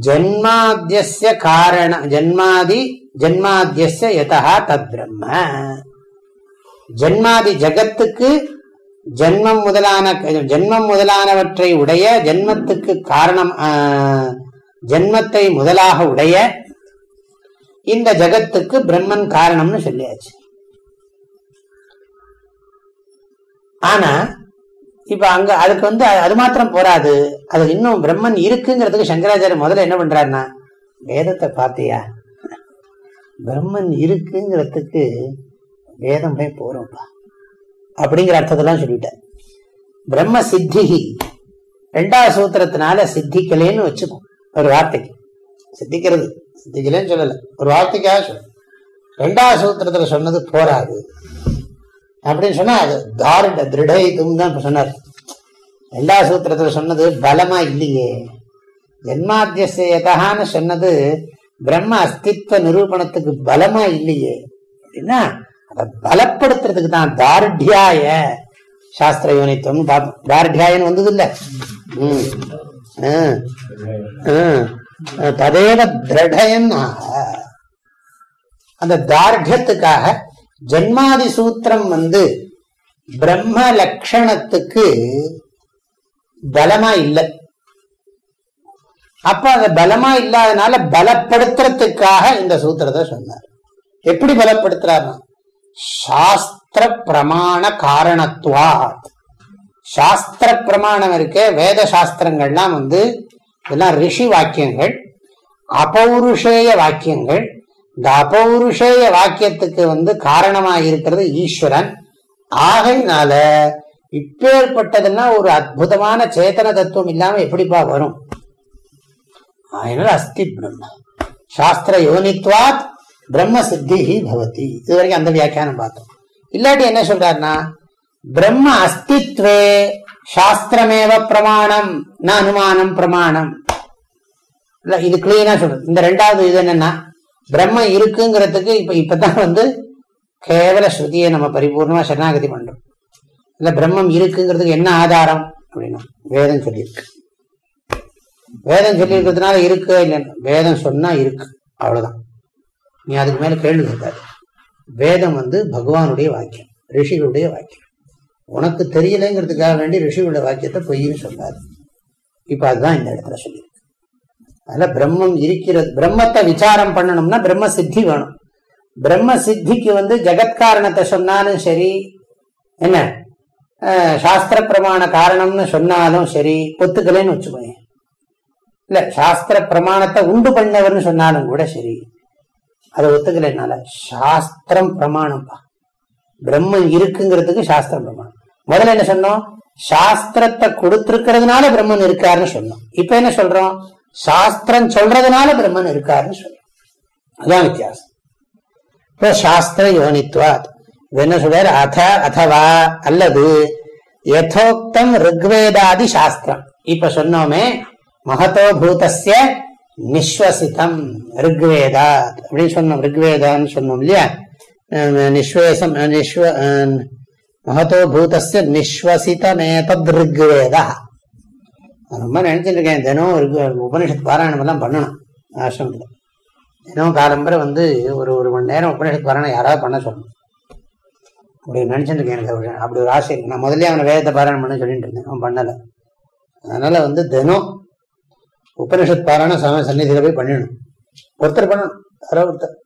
ஜன்மாத்தியஸ்ய காரண ஜன்மாதி ஜென்மாத்திய யதா தத் பிரம்ம. ஜென்மாதி ஜகத்துக்கு ஜென்மம் முதலான ஜென்மம் முதலானவற்றை உடைய ஜென்மத்துக்கு காரணம் ஆஹ், முதலாக உடைய இந்த ஜகத்துக்கு பிரம்மன் காரணம்னு சொல்லியாச்சு. ஆனா இப்ப அங்க அதுக்கு வந்து அது மாத்திரம் போராது. அது இன்னும் பிரம்மன் இருக்குங்கிறதுக்கு சங்கராச்சாரிய முதல்ல என்ன பண்றாருன்னா வேதத்தை பார்த்தியா? பிரம்மன் இருக்குங்கிறதுக்கு வேதம் போய் போறோம்ப்பா அப்படிங்கிற அர்த்தத்தெல்லாம் சொல்லிட்டார் பிரம்ம சித்திகி ரெண்டாவது சூத்திரத்தினால சித்திக்கலேன்னு வச்சுக்கும் ஒரு வார்த்தைக்கு. சித்திக்கிறது சித்திக்கலேன்னு சொல்லலை ஒரு வார்த்தைக்காக சொல்ல ரெண்டாவது சூத்திரத்துல சொன்னது போராது. அப்படின்னு சொன்னா அது தாருட திருடயித்தும் தான் இப்போ சொன்னார். ரெண்டாவது சூத்திரத்துல சொன்னது பலமா இல்லையே. ஜென்மாத்தியசேதான்னு சொன்னது பிரம்ம அஸ்தித்வ நிரூபணத்துக்கு பலமா இல்லையே. அப்படின்னா அதை பலப்படுத்துறதுக்கு தான் தார்டியாய சாஸ்திர யோனித்துவம் பார்த்தோம் தார்டியாயன் வந்தது இல்ல ததேவ திரடயன் அந்த தார்டியத்துக்காக ஜன்மாதி சூத்திரம் வந்து பிரம்ம லட்சணத்துக்கு பலமா இல்லை. அப்ப அந்த பலமா இல்லாதனால பலப்படுத்துறதுக்காக இந்த சூத்திரத்தை சொன்னார். எப்படி பலப்படுத்துறாருன்னா சாஸ்திர பிரமாண காரணத்துவாத் சாஸ்திர பிரமாணம் இருக்க வேத சாஸ்திரங்கள்லாம் வந்து இதெல்லாம் ரிஷி வாக்கியங்கள் அபௌருஷேய வாக்கியங்கள். இந்த அபௌருஷேய வாக்கியத்துக்கு வந்து காரணமாக இருக்கிறது ஈஸ்வரன். ஆகையினால இப்பேற்பட்டதுன்னா ஒரு அற்புதமான சேத்தன தத்துவம் இல்லாம எப்படிப்பா வரும்? அதனால அஸ்தி பிரம்ம. சாஸ்திர யோனித்வாத் பிரம்ம சித்திஹி பவதி. இது வரைக்கும் அந்த வியாக்கியானம் பார்த்தோம். இல்லாட்டி என்ன சொல்றாருன்னா பிரம்ம அஸ்தித்வே சாஸ்திரமேவ பிரமாணம் ந அனுமானம் பிரமாணம். இல்ல இது கிளீனா சொல்றது. இந்த ரெண்டாவது இது என்னன்னா பிரம்ம இருக்குங்கிறதுக்கு இப்ப இப்பதான் வந்து கேவல ஸ்ருதியை நம்ம பரிபூர்ணமா சரணாகதி பண்றோம். இல்ல பிரம்மம் இருக்குங்கிறதுக்கு என்ன ஆதாரம்? அப்படின்னா வேதம் சொல்லியிருக்கு. வேதம் சொல்லியிருக்கிறதுனால இருக்கு இல்லைன்னு வேதம் சொன்னா இருக்கு. அவ்வளவுதான். நீ அதுக்கு மேல கேள்வி கேட்காது. வேதம் வந்து பகவானுடைய வாக்கியம் ரிஷிகளுடைய வாக்கியம். உனக்கு தெரியலைங்கிறதுக்காக வேண்டி ரிஷிகளுடைய வாக்கியத்தை பொய்ன்னு சொல்லாது. இப்ப அதுதான் இந்த இடத்துல சொல்லியிருக்கு. அதனால பிரம்மம் இருக்கிறது பிரம்மத்தை விசாரம் பண்ணணும்னா பிரம்ம சித்தி வேணும். பிரம்ம சித்திக்கு வந்து ஜெகத்காரணத்தை சொன்னாலும் சரி என்ன? சாஸ்திர பிரமாண காரணம்னு சொன்னாலும் சரி ஒத்துக்கலைன்னு வச்சுக்கோங்க இல்ல சாஸ்திர பிரமாணத்தை உண்டு பண்ணவர்னு சொன்னாலும் கூட சரி அதை ஒத்துக்கலைனால சாஸ்திரம் பிரமாணம்ப்பா பிரம்மம் இருக்குங்கிறதுக்கு சாஸ்திரம் பிரமாணம். முதல்ல என்ன சொன்னோம்? சாஸ்திரத்தை கொடுத்திருக்கிறதுனால பிரம்மன் இருக்காருன்னு சொன்னோம். இப்ப என்ன சொல்றோம்? சாஸ்திரம் சொல்றதுனால பிரம்மன் இருக்காருன்னு சொல்றோம் அதான் வித்தியாசம். இப்போ சாஸ்திர யோனித்வாத். என்ன சொல்றாரு? அத அதவா அல்லது யதோக்தம் ரிக்வேதாதி சாஸ்திரம். இப்ப சொன்னோமே மகதோ பூதஸ்ய நிஸ்வசிதம் ரிக்வேதாத் அப்படின்னு சொன்னோம். ரிக்வேதான்னு சொன்னோம் இல்லையா? நிஸ்வேசம் நிஸ்வ அஹ் மகதோ பூதஸ்ய நிஸ்வசிதமேதத் ரிக்வேதா. ரொம்ப நினைச்சிட்டு இருக்கேன். தினம் ரிக் உபனிஷத் பாராயணம் எல்லாம் பண்ணணும். ஆசிரமத்தில். தினம் காலம்பரை வந்து ஒரு ஒரு மணி நேரம் உபனிஷத் பாராயணம் யாராவது பண்ண சொல்லணும். அப்படி நினைச்சிட்டு இருக்கேன் எனக்கு. அப்படி- ஒரு ஆசை நான் முதல்ல அவனை வேதத்தை பாராயணம் பண்ண சொல்லிட்டு இருந்தேன். அவன் பண்ணலை. அதனால வந்து தினம் உபனிஷத் பாராயணம் சம சந்நிதியில போய் பண்ணிடணும். ஒருத்தர் பண்ணணும். யாரோ ஒருத்தர்.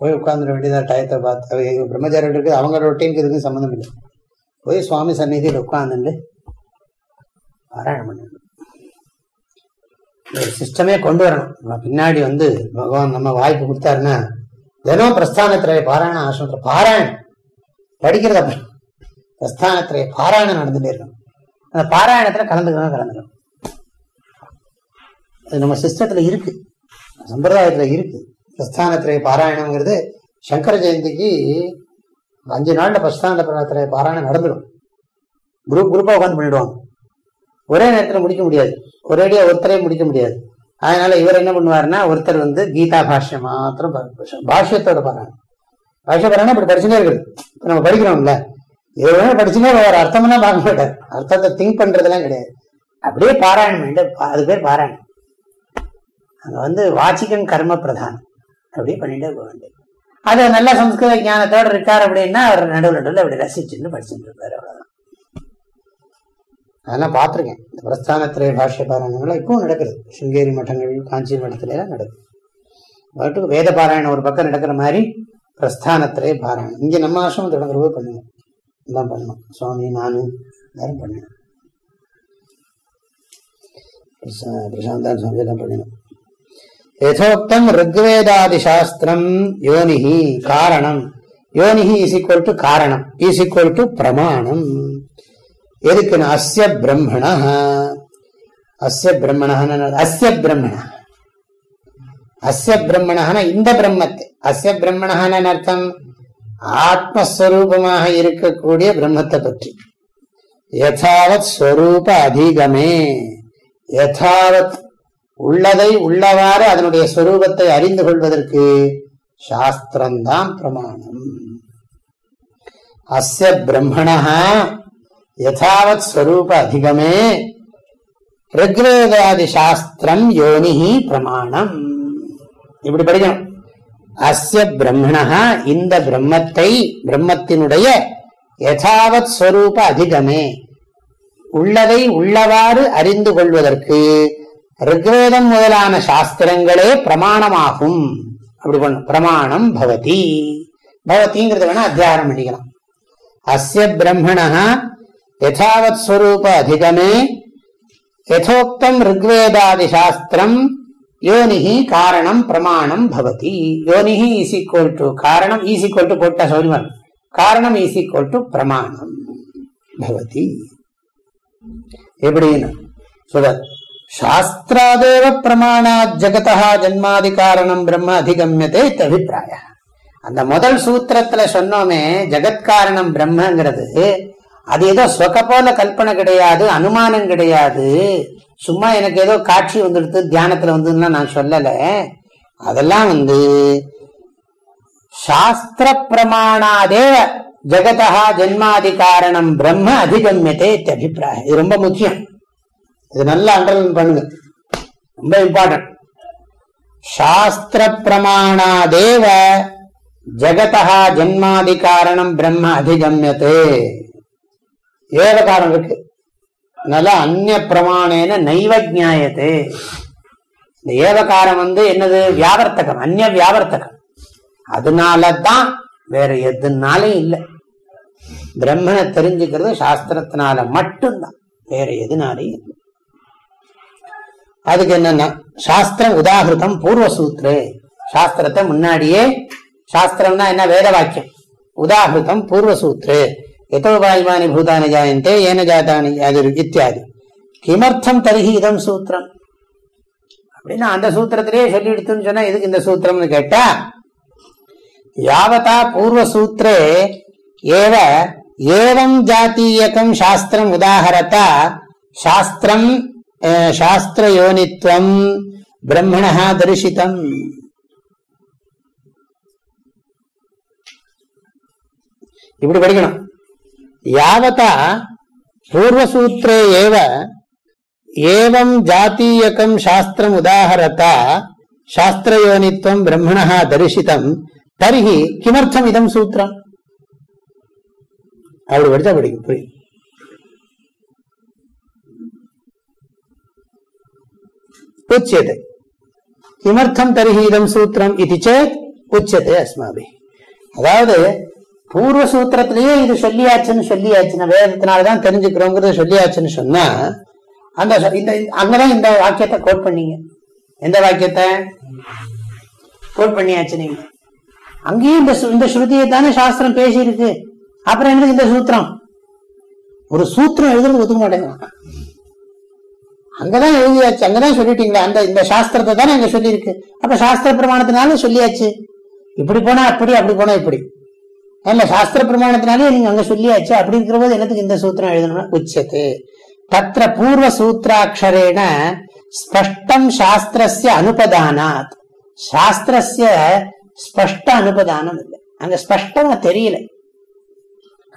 போய் உட்காந்துட வேண்டியதா டயத்தை பார்த்து பிரம்மச்சாரிகள் இருக்குது அவங்க ரொட்டீனுக்கு இதுக்கும் சம்மந்தம் இல்லை. போய் சுவாமி சந்நிதியில் உட்காந்துட்டு பாராயணம் பண்ணணும். சிஸ்டமே கொண்டு வரணும். நம்ம பின்னாடி வந்து பகவான் நம்ம வாய்ப்பு கொடுத்தாருன்னா தினம் பிரஸ்தானத்திரைய பாராயணம் ஆசிரமத்தில் பாராயணம். படிக்கிறத பிரஸ்தானத்திரைய பாராயணம் நடந்துட்டே இருக்கணும். அந்த பாராயணத்துல கலந்துக்கணும் கலந்துக்கணும். அது நம்ம சிஸ்டத்துல இருக்கு. சம்பிரதாயத்துல இருக்கு. பிரஸ்தானத்திரைய பாராயணங்கிறது சங்கர ஜெயந்திக்கு அஞ்சு நாளில் பிரஸ்தான பிரஸ்தானத்திரைய பாராயணம் நடந்துடும். குரூப் குரூப்பாக உட்காந்து பண்ணிடுவாங்க. ஒரே நேரத்தில் முடிக்க முடியாது. ஒரேடியா ஒருத்தரே முடிக்க முடியாது. அதனால இவர் என்ன பண்ணுவாருன்னா ஒருத்தர் வந்து கீதா பாஷ்யம் மாத்திரம் பாஷ்யத்தோட பாராயணம். பாஷ்ய பாராயணம் இப்படி படிச்சுட்டே இருக்குது. இப்போ நம்ம படிக்கிறோம்ல. இது வேணும் படிச்சுனே ஒரு அர்த்தம்லாம் பார்க்க மாட்டார். அர்த்தத்தை திங்க் பண்ணுறதுலாம் கிடையாது. அப்படியே பாராயணம் அது பேர் பாராயணம். அங்க வந்து வாச்சிக்கம் கர்ம பிரதானம் அப்படி பண்ணிட்டே போக வேண்டியது. அது நல்ல சம்ஸ்கிருத ஞானத்தோடு இருக்கார் அப்படின்னா அவர் நடுவில் நடுவில் அப்படி ரசிச்சுன்னு படிச்சுட்டு இருப்பார் அவ்வளோதான் அதெல்லாம் பார்த்துருக்கேன். இந்த பிரஸ்தானத்திரைய பாஷ்ய பாராயணங்கள்லாம் இப்பவும் நடக்குது. சிங்கேரி மட்டங்கள் காஞ்சி மட்டத்துல நடக்குது. பாட்டுக்கு வேத பாராயணம் ஒரு பக்கம் நடக்கிற மாதிரி பிரஸ்தானத்திரைய பாராயணம். இங்கே நம்ம ஆசிரமம் தொடங்குற போது பண்ணுவோம். தான் பண்ணணும் சுவாமி நானு எல்லாரும் பண்ணணும் பிரசா- பிரசாந்தான் சுவாமி எல்லாம் பண்ணணும் யதோக்தம் ருக்வேதாதி சாஸ்திரம் யோனிஹி காரணம். யோனிஹி இஸ் ஈக்குவல் டு காரணம். இஸ் ஈக்குவல் டு பிரமாணம். எதுக்குன்னு? அஸ்ய பிரம்மண அஸ்ய பிரம்மண அஸ்ய பிரம்மண. அஸ்ய பிரம்மண இந்த பிரம்மத்தை. அஸ்ய பிரம்மணன்னு அர்த்தம்? ஆத்மஸ்வரூபமாக இருக்கக்கூடிய பிரம்மத்தை பற்றி. யதாவத் ஸ்வரூப அதிகமே. யதாவத் உள்ளதை உள்ளவாறு அதனுடைய ஸ்வரூபத்தை அறிந்து கொள்வதற்கு சாஸ்திரம்தான் பிரமாணம். அஸ்ய பிரம்மண யதாவத் ஸ்வரூப அதிகமே ரிக்வேதாதி சாஸ்திரம் யோனிஹி பிரமாணம். இப்படி படிக்கணும். அஸ்ய பிரம்மண இந்த பிரம்மத்தை பிரம்மத்தினுடைய யதாவத் ஸ்வரூப அதிகமே உள்ளதை உள்ளவாறு அறிந்து கொள்வதற்கு ரிக்வேதம் முதலான சாஸ்திரங்களே பிரமாணமாகும் அப்படி பண்ணும் பிரமாணம் பவதி பவதிங்கிறத வேணா அத்தியாரம் பண்ணிக்கலாம் அஸ்ய பிரம்மண யதாவத் ஸ்வரூப அதிகமே யதோக்தம் ரிக்வேதாதி சாஸ்திரம் யோனிஹி காரணம் பிரமாணம் பவதி யோனிஹி இஸ் ஈக்குவல் டு காரணம் ஈஸ் ஈக்குவல் டு போட்ட சௌரியம் காரணம் ஈஸ் ஈக்குவல் டு பிரமாணம் பவதி எப்படின்னு சொல்ற சாஸ்திராதேவ பிரமாணாத் ஜகதா ஜன்மாதி காரணம் பிரம்ம அதிகமியதே இத்தபிப்பிராய அந்த முதல் சூத்திரத்துல சொன்னோமே ஜெகத்காரணம் பிரம்மங்கிறது. அது ஏதோ சொக்க போல கல்பனை கிடையாது அனுமானம் கிடையாது. சும்மா எனக்கு ஏதோ காட்சி வந்துடுத்து தியானத்துல வந்துன்னா நான் சொல்லல. அதெல்லாம் வந்து சாஸ்திர பிரமாணாதே ஜெகதா ஜென்மாதி காரணம் பிரம்ம அதிகமியதே இத்தபிப்பிராயம் இது ரொம்ப முக்கியம். இது நல்லா அண்டர்லைன் பண்ணுங்க. ரொம்ப இம்பார்ட்டன்ட் சாஸ்திர பிரமாணாதேவ ஜெகதா ஜென்மாதி காரணம் பிரம்ம அதிகமியதே ஏவ காரணம் இருக்கு. அதனால அந்நிய பிரமாணேன நைவ ஜாயத்தே இந்த ஏவகாரம் வந்து என்னது? வியாவர்த்தகம் அந்நிய வியாவர்த்தகம். அதனாலதான் வேற எதுனாலும் இல்லை. பிரம்மனை தெரிஞ்சுக்கிறது சாஸ்திரத்தினால மட்டும்தான். வேற எதுனாலையும் இல்லை. அதுக்கு என்னன்னா சாஸ்திரம் உதாகிருத்தம் பூர்வ சூத்ரே சாஸ்திரத்தை முன்னாடியே சாஸ்திரம்னா என்ன? வேத வாக்கியம் உதாகிருத்தம் பூர்வ சூத்ரே எதோ வாயுமானி பூதானி ஜாயந்தே ஏன ஜாதானி இத்தியாதி. கிமர்த்தம் தருகி இதம் சூத்திரம். அப்படின்னா அந்த சூத்திரத்திலேயே சொல்லி எடுத்துன்னு சொன்னா எதுக்கு இந்த சூத்திரம்னு கேட்டா யாவதா பூர்வ சூத்திரே ஏவ ஏவம் ஜாத்தீயகம் சாஸ்திரம் உதாகரத்தா சாஸ்திரம் சாஸ்திர யோனித்வம் பிரம்மணா தரிசிதம். இப்படி படிக்கணும். யாவதா பூர்வசூத்திரே ஏவ ஏவம் ஜாத்தீயக்கம் சாஸ்திரம் உதாகரதா சாஸ்திரயோனித்வம் பிரம்மணா தரிசிதம். தர்ஹி கிமர்த்தம் இதம் சூத்திரம். அப்படி படித்தா படிக்கும் புரியும். உச்சியத்தை கிமர்த்தம் தருகி இதம் சூத்திரம் இது சேத் உச்சத்தை அஸ்மாபி அதாவது பூர்வ சூத்திரத்திலேயே இது சொல்லியாச்சுன்னு சொல்லியாச்சுன்னா வேதத்தினாலதான் தெரிஞ்சுக்கிறோங்கிறத சொல்லியாச்சுன்னு சொன்னா அந்த இந்த அங்கதான் இந்த வாக்கியத்தை கோட் பண்ணீங்க. எந்த வாக்கியத்தை? கோட் பண்ணியாச்சு நீங்க. அங்கேயும் இந்த இந்த ஸ்ருதியை தானே சாஸ்திரம் பேசியிருக்கு. அப்புறம் என்னது இந்த சூத்திரம்? ஒரு சூத்திரம் எழுதுறது ஒத்துக்க மாட்டேங்கிறான். அங்கதான் எழுதியாச்சு. அங்கதான் சொல்லிட்டீங்களா. அந்த இந்த சாஸ்திரத்தை தானே அங்க சொல்லியிருக்கு. அப்ப சாஸ்திர பிரமாணத்தினால சொல்லியாச்சு. இப்படி போனா அப்படி அப்படி போனா இப்படி. இல்ல சாஸ்திர பிரமாணத்தினாலே நீங்க அங்க சொல்லியாச்சு. அப்படி இருக்கிற போது என்னத்துக்கு இந்த சூத்திரம் எழுதணும்னா உச்சத்து. தத்திர பூர்வ சூத்திராட்சரேன ஸ்பஷ்டம் சாஸ்திரஸ்ய அனுபதானாத். சாஸ்திரஸ்ய ஸ்பஷ்ட அனுபதானம் இல்லை. அங்க ஸ்பஷ்டமா தெரியல.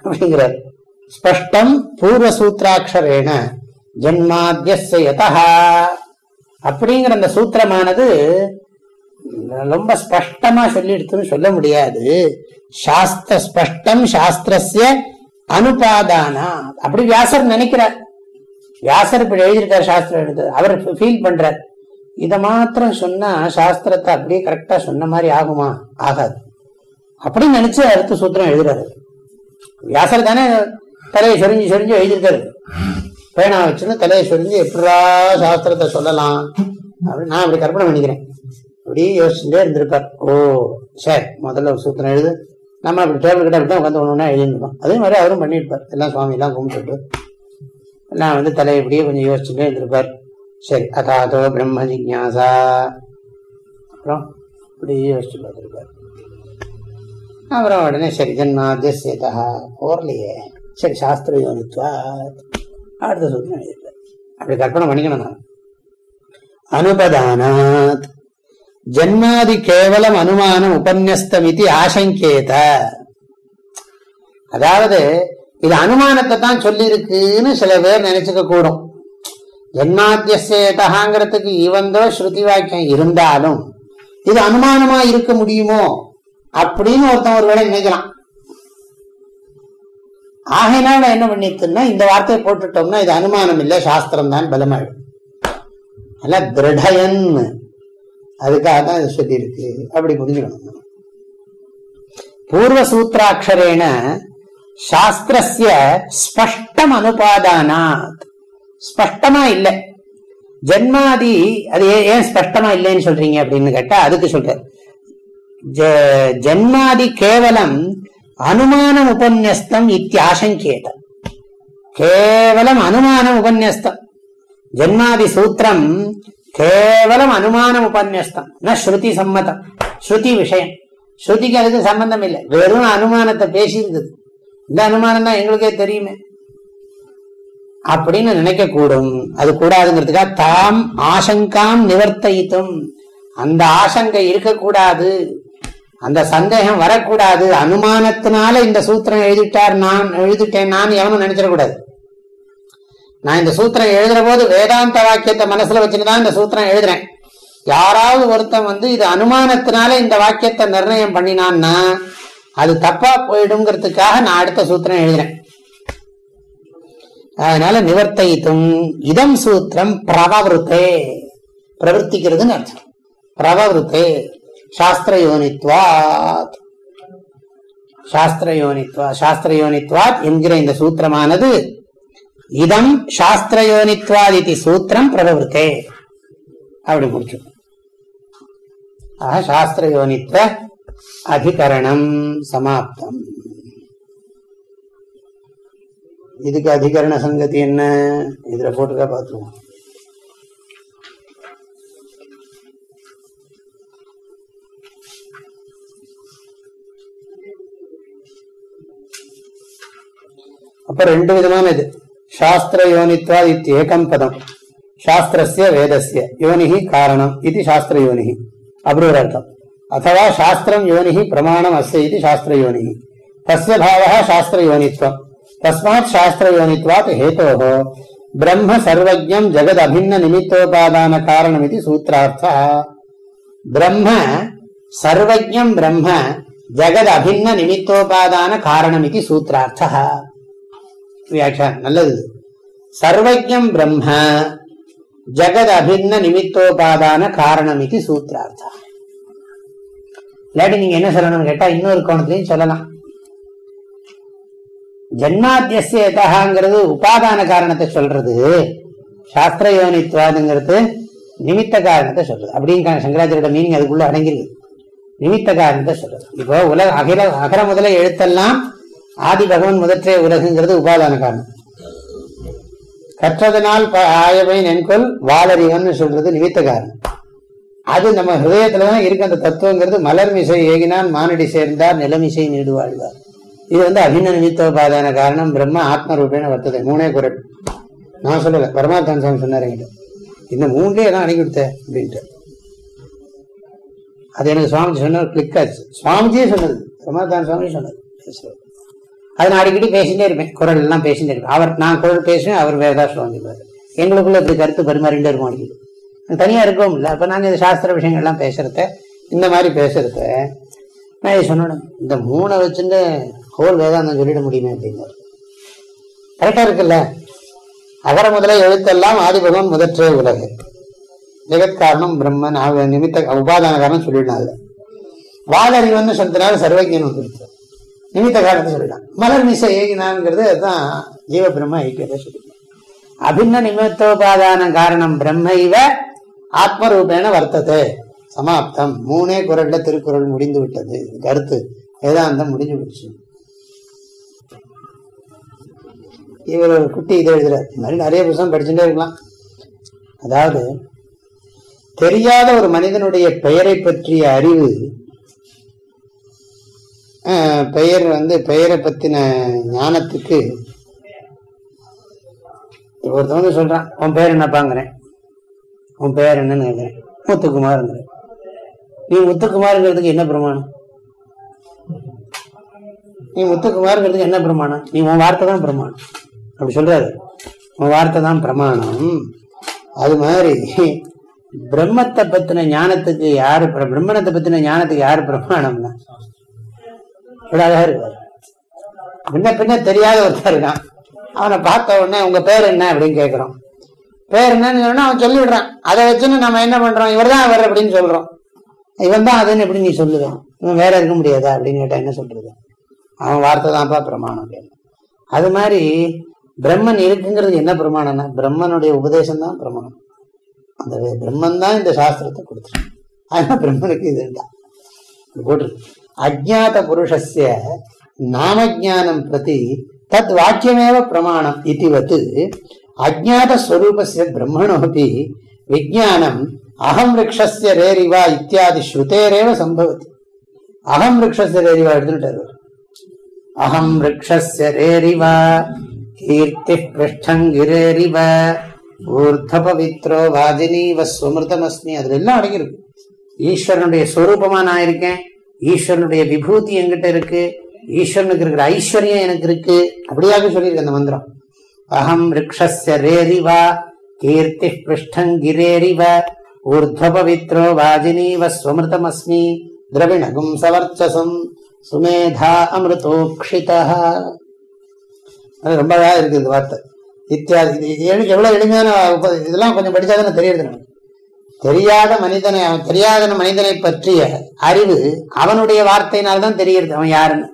அப்படிங்கிறார். ஸ்பஷ்டம் பூர்வ சூத்திராட்சரேன ஜன்மாத்தியஸ்ய யதா அப்படிங்கிற அந்த சூத்திரமானது ரொம்ப ஸ்பஷ்டமா சொல்லிடுத்துன்னு சொல்ல முடியாது. சாஸ்திர ஸ்பஷ்டம் சாஸ்திரஸ்ய அனுபாதானா அப்படி வியாசர் நினைக்கிறார். வியாசர் இப்படி எழுதியிருக்கார் சாஸ்திரம் எழுது அவர் ஃபீல் பண்றார். இதை மாத்திரம் சொன்னா சாஸ்திரத்தை அப்படியே கரெக்டா சொன்ன மாதிரி ஆகுமா? ஆகாது. அப்படின்னு நினைச்சு அடுத்த சூத்திரம் எழுதுறாரு. வியாசர் தானே தலையை சொரிஞ்சு சொரிஞ்சு எழுதியிருக்காரு. பேனா வச்சுன்னு தலையை சொல்லி எப்படா சாஸ்திரத்தை சொல்லலாம்? அப்படின்னு நான் அப்படி கற்பனை பண்ணிக்கிறேன். அப்படியே யோசிச்சுட்டே இருந்திருப்பார். ஓ சரி முதல்ல ஒரு சூத்திரம் எழுது. நம்ம அப்படி டேபிள் கிட்ட அப்படி உட்காந்து ஒன்று ஒன்றா எழுதிருப்போம் அதே மாதிரி அவரும் பண்ணியிருப்பார். எல்லாம் சுவாமியெல்லாம் கும்பிட்டுட்டு. நான் வந்து தலையை இப்படியே கொஞ்சம் யோசிச்சுட்டே இருந்திருப்பார். சரி அதாதோ பிரம்ம ஜிக்யாசா. அப்புறம் இப்படி யோசிச்சு பார்த்துருப்பார். அப்புறம் உடனே சரி ஜன்மாத்தியசேதா போர்லையே. சரி சாஸ்திர யோனித்வா அடுத்த சூத்திரம் எழுதியிருப்பார் அப்படி கற்பனை பண்ணிக்கணும் நான் அனுபதானாத். ஜன்மாதி கேவலம் அனுமானம் உபன்யஸ்தம் இது ஆசங்கேத. அதாவது இது அனுமானத்தை தான் சொல்லியிருக்குன்னு சில பேர் நினைச்சுக்க கூடும். ஜன்மாத்தியசேதகாங்கிறதுக்கு இவந்தோ ஸ்ருதி வாக்கியம் இருந்தாலும் இது அனுமானமா இருக்க முடியுமோ அப்படின்னு ஒருத்தன் ஒருவேளை நினைக்கலாம். ஆகையினால என்ன பண்ணிட்டுன்னா இந்த வார்த்தையை போட்டுட்டோம்னா இது அனுமானம் இல்லை சாஸ்திரம் தான் பலமாயிடும் அல்ல திருடயன் அதுக்காக தான் இது சொல்லி இருக்கு அப்படி புரிஞ்சுக்கணும். பூர்வ சூத்திராட்சரேன சாஸ்திரஸ்ய ஸ்பஷ்டம் அனுபாதானாத். ஸ்பஷ்டமா இல்லை. ஜென்மாதி அது ஏன் ஸ்பஷ்டமா இல்லைன்னு சொல்றீங்க அப்படின்னு கேட்டா அதுக்கு சொல்ற ஜ- ஜென்மாதி கேவலம் அனுமானம் உபன்யஸ்தம் இத்தியாசங்கேதம் கேவலம் அனுமானம் உபன்யஸ்தம். ஜென்மாதி சூத்திரம் கேவலம் அனுமானம் உபன்யஸ்தம். ந ஸ்ருதி சம்மதம். ஸ்ருதி விஷயம். ஸ்ருதிக்கு அதுக்கு சம்பந்தம் இல்லை வெறும் அனுமானத்தை பேசியிருந்தது. இந்த அனுமானம் தான் எங்களுக்கே தெரியுமே. அப்படின்னு நினைக்கக்கூடும். அது கூடாதுங்கிறதுக்காக தாம் ஆசங்காம் நிவர்த்தித்தும் அந்த ஆசங்கை இருக்கக்கூடாது. அந்த சந்தேகம் வரக்கூடாது. அனுமானத்தினால இந்த சூத்திரம் எழுதிட்டார் நான் எழுதிட்டேன் நான் எவனும் நினைச்சிடக்கூடாது. நான் இந்த சூத்திரம் எழுதுற போது வேதாந்த வாக்கியத்தை மனசுல வச்சுட்டு தான் இந்த சூத்திரம் எழுதுறேன். யாராவது ஒருத்தன் வந்து இது அனுமானத்தினால இந்த வாக்கியத்தை நிர்ணயம் பண்ணினான்னா அது தப்பா போயிடுங்கிறதுக்காக நான் அடுத்த சூத்திரம் எழுதுறேன். அதனால நிவர்த்தித்தும் இதம் சூத்திரம் பிரவருத்தே. பிரவர்த்திக்கிறதுன்னு அர்த்தம். பிரவருத்தே. சாஸ்திரயோனித்வாத். சாஸ்திரயோனித்வா சாஸ்திரயோனித்வாத் என்கிற இந்த சூத்திரமானது இதம் சாஸ்திரயோனித்வாத் இது சூத்திரம் பிரவருத்தே அப்படி முடிச்சு. ஆக சாஸ்திர அதிகரணம் சமாப்தம். இதுக்கு அதிகரண சங்கதி என்ன? இதுல போட்டுதான் பார்த்துருவோம். அப்ப ரெண்டு விதமான இது சாஸ்திர யோனித்வா இத்தியேகம் பதம் சாஸ்திரஸ்ய வேதஸ்ய யோனிஹி காரணம் இது சாஸ்திர யோனிஹி அப்படி ஒரு அர்த்தம் அத்தவா சாஸ்திரம் யோனிஹி பிரமாணம் அஸ்ய இது சாஸ்திர யோனிஹி தஸ்ய பாவः சாஸ்திர யோனித்வம் தஸ்மாத் சாஸ்திர யோனித்வாத் ஹேதோः பிரம்ம சர்வஜம் ஜெகத் அபின்ன நிமித்தோபாதான காரணம் இது சூத்திரார்த்தः பிரம்ம சர்வஜம் பிரம்ம ஜெகத் அபின்ன நிமித்தோபாதான காரணம் இது நல்லது. சர்வஜம் பிரம்ம ஜெகத் அபின்ன நிமித்தோபாதான காரணம் இது சூத்திரார்த்தா இல்லாட்டி நீங்க என்ன சொல்லணும்னு கேட்டா இன்னொரு கோணத்திலையும் சொல்லலாம். ஜன்மாத்தியசிய உபாதான காரணத்தை சொல்றது சாஸ்திர யோனித்வாதுங்கிறது நிமித்த காரணத்தை சொல்றது. அப்படின்னு சங்கராச்சாரியோட மீனிங் அதுக்குள்ள அடங்கிருக்கு நிமித்த காரணத்தை சொல்றது. இப்போ உலக அகில அகர முதல எழுத்தெல்லாம் ஆதி பகவன் முதற்றே உலகுங்கிறது உபாதான காரணம். கற்றதனால் ப- ஆயவை நென்கொள் வாழறிவன் சொல்றது நிமித்த காரணம். அது நம்ம ஹிருதயத்துலதான் இருக்கு அந்த தத்துவங்கிறது. மலர் மிசை ஏகினான் மானடி சேர்ந்தார் நிலமிசை நீடு வாழ்வார் இது வந்து அபின்ன நிமித்தோபாதான காரணம். பிரம்ம ஆத்ம ரூபேன வர்த்தது. மூணே குரல். நான் சொல்லல. பரமாத்தான் சாமி சொன்னார் என்கிட்ட. இந்த மூணுலேயே தான் அணுகி கொடுத்தேன் அப்படின்ட்டு. அது எனக்கு சுவாமிஜி சொன்னார் கிளிக் ஆச்சு. சுவாமிஜியே சொன்னது. பரமாத்தான் சுவாமி சொன்னது பேசுறது அது அடிக்கடி பேசிட்டே இருப்பேன். குரல் எல்லாம் பேசிட்டே இருப்பேன். அவர் நான் குரல் பேசுவேன் அவர் வேறு ஏதாவது சொல்லுவாங்க எங்களுக்குள்ள இப்படி கருத்து பரிமாறிட்டே இருக்கும் அடிக்கடி. தனியா இருக்கவும் இல்லை. அப்ப நாங்க இந்த சாஸ்திர விஷயங்கள்லாம் பேசுறத இந்த மாதிரி பேசுறத நான் இது சொன்னேன். இந்த மூணை வச்சுட்டு ஹோல் வேதாந்தம் சொல்லிட முடியுமே அப்படின்னாரு. கரெக்டா இருக்குல்ல? அகர முதல எழுத்தெல்லாம் ஆதிபகவன் முதற்றே உலகு. ஜெகத் காரணம் பிரம்மன் நிமித்த உபாதான காரணம் சொல்லிடலாம் வாழறிவன்னு சொன்னதுனால சர்வஜன் வந்துருச்சு நிமித்த காரணத்தை சொல்லிட்டான் மலர் மிசை ஏகினாங்கிறது அதுதான் ஜீவ பிரம்ம ஐக்கியத்தை சொல்லிட்டான் அபின்ன நிமித்தோபாதான காரணம் பிரம்ம இவ ஆத்மரூபேண வர்த்தது. சமாப்தம். மூணே குரல்ல திருக்குறள் முடிந்து விட்டது. கருத்து. வேதாந்தம் முடிஞ்சு போச்சு. இவர் ஒரு குட்டி இதை எழுதுறாரு. இந்த மாதிரி நிறைய புத்தகம் படிச்சுட்டே இருக்கலாம். அதாவது தெரியாத ஒரு மனிதனுடைய பெயரை பற்றிய அறிவு பெயர் வந்து பெயரை பத்தின ஞானத்துக்கு ஒருத்தன் வந்து சொல்றான் உன் பேர் என்னப்பாங்கிறேன். உன் பேர் என்னன்னு கேட்கிறேன் முத்துக்குமாருங்கிறேன் நீ முத்துக்குமார்ங்கிறதுக்கு என்ன பிரமாணம்? நீ முத்துக்குமார்ங்கிறதுக்கு என்ன பிரமாணம்? நீ உன் வார்த்தை தான் பிரமாணம். அப்படி சொல்றாரு. உன் வார்த்தை தான் பிரமாணம். அது மாதிரி பிரம்மத்தை பத்தின ஞானத்துக்கு யாரு பிர- பிரம்மணத்தை பத்தின ஞானத்துக்கு யாரு பிரமாணம்னா? இவ்வளவு அழகா முன்ன பின்ன தெரியாத ஒருத்தர் இருக்கான். அவனை பார்த்த உடனே உங்க பேர் என்ன? அப்படின்னு கேட்கிறோம் பேர் என்னன்னு சொன்னா அவன் சொல்லிவிடுறான் அதை வச்சுன்னு நம்ம என்ன பண்றோம்? இவர் தான் அவர் அப்படின்னு சொல்றோம். இவன் தான் அதுன்னு எப்படி நீ சொல்லுவேன்? இவன் வேற இருக்க முடியாதா? அப்படின்னு கேட்டா என்ன சொல்றது? அவன் வார்த்தை தான்ப்பா பிரமாணம் அப்படின்னு அது மாதிரி பிரம்மன் இருக்குங்கிறது என்ன பிரமாணம்னா பிரம்மனுடைய உபதேசம் தான் பிரமாணம். அந்த பிரம்மன் தான் இந்த சாஸ்திரத்தை கொடுத்துருக்கான் அதனால பிரம்மனுக்கு இது தான் போட்டிருக்கு அஜாத புருஷஸ்ய நாமஜானம் பிரதி தத் வாக்கியமேவ பிரமாணம் இதுவத் அஜாத பிரம்மணோபி விஜானம் அகம் விரக்ஷஸ்ய ரேரிவா இத்தியாதி ஸ்ருதேரேவ சம்பவதி. அகம் விரக்ஷஸ்ய ரேரிவா எடுத்துட்டார் அகம் விரக்ஷஸ்ய ரேரிவா கீர்த்தி பிருஷ்டங்கிரேரிவ ஊர்த பவித்ரோ வாஜினீவ ஸ்வமிருதமஸ்மி அதுல எல்லாம் அடங்கியிருக்கு. ஈஸ்வரனுடைய ஸ்வரூபமா நான் இருக்கேன். ஈஸ்வரனுடைய விபூதி என்கிட்ட இருக்கு. ஈஸ்வரனுக்கு இருக்கிற ஐஸ்வர்யம் எனக்கு இருக்கு. அப்படியாக சொல்லியிருக்கு அந்த மந்திரம். அகம் ரிக்ஷஸ்ய ரேரிவா கீர்த்தி பிருஷ்டங்கிரேரிவ ஊர்த்வ பவித்ரோ வாஜினீவ ஸ்வமிருதமஸ்மி திரவிணகும் சவர்ச்சசம் சுமேதா அமிர்தோக்ஷிதா அது ரொம்ப அழகா இருக்கு இந்த வார்த்தை. இத்தியாதி இது எனக்கு எவ்வளவு எளிமையான இதெல்லாம் கொஞ்சம் படிச்சாதானே தெரியுது நமக்கு. தெரியாத மனிதனை அவன் தெரியாத மனிதனை பற்றிய அறிவு அவனுடைய வார்த்தையினால்தான் தெரிகிறது அவன் யாருன்னு.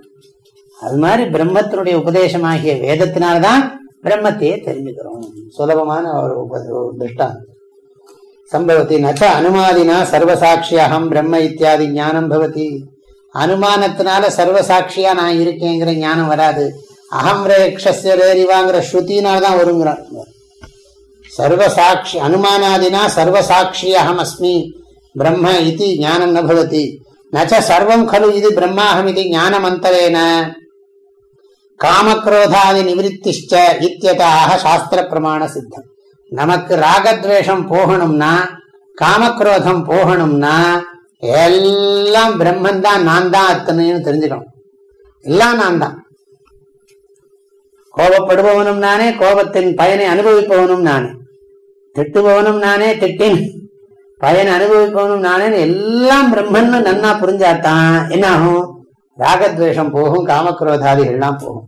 அது மாதிரி பிரம்மத்தினுடைய உபதேசமாகிய வேதத்தினால்தான் பிரம்மத்தையே தெரிஞ்சுக்கிறோம். சுலபமான ஒரு உப- திருஷ்டாந்தம். சம்பவத்தி நச்ச அனுமாதினா சர்வசாட்சி அகம் பிரம்ம இத்தியாதி ஞானம் பவதி. அனுமானத்தினால சர்வசாட்சியா நான் இருக்கேங்கிற ஞானம் வராது. அகம் ரேக்ஷஸ்ய ரேரிவாங்கிற வருங்கிறான் சர்வசாட்சி அனுமானாதினா சர்வசாட்சி அகம் அஸ்மி பிரம்ம இது ஞானம் ந நச்ச சர்வம் खलु இது பிரம்மாஹம் இது ஞானமந்தரேன. காமக்ரோதாதி நிவத்திஷ்ட இத்தியதாக சாஸ்திர பிரமாண சித்தம். நமக்கு ராகத்வேஷம் போகணும்னா காமக்ரோதம் போகணும்னா எல்லாம் பிரம்மன் தான் நான் தான் அத்தனைன்னு தெரிஞ்சுக்கணும். எல்லாம் நான் தான் கோபப்படுபவனும் நானே கோபத்தின் பயனை அனுபவிப்பவனும் நானே. திட்டுபவனும் நானே திட்டின். பயன் அனுபவிப்பவனும் நானே எல்லாம் பிரம்மன் நன்னா புரிஞ்சாத்தான் என்ன ஆகும் ராகத்வேஷம் போகும் காமக்ரோதாதிகள்லாம் போகும்.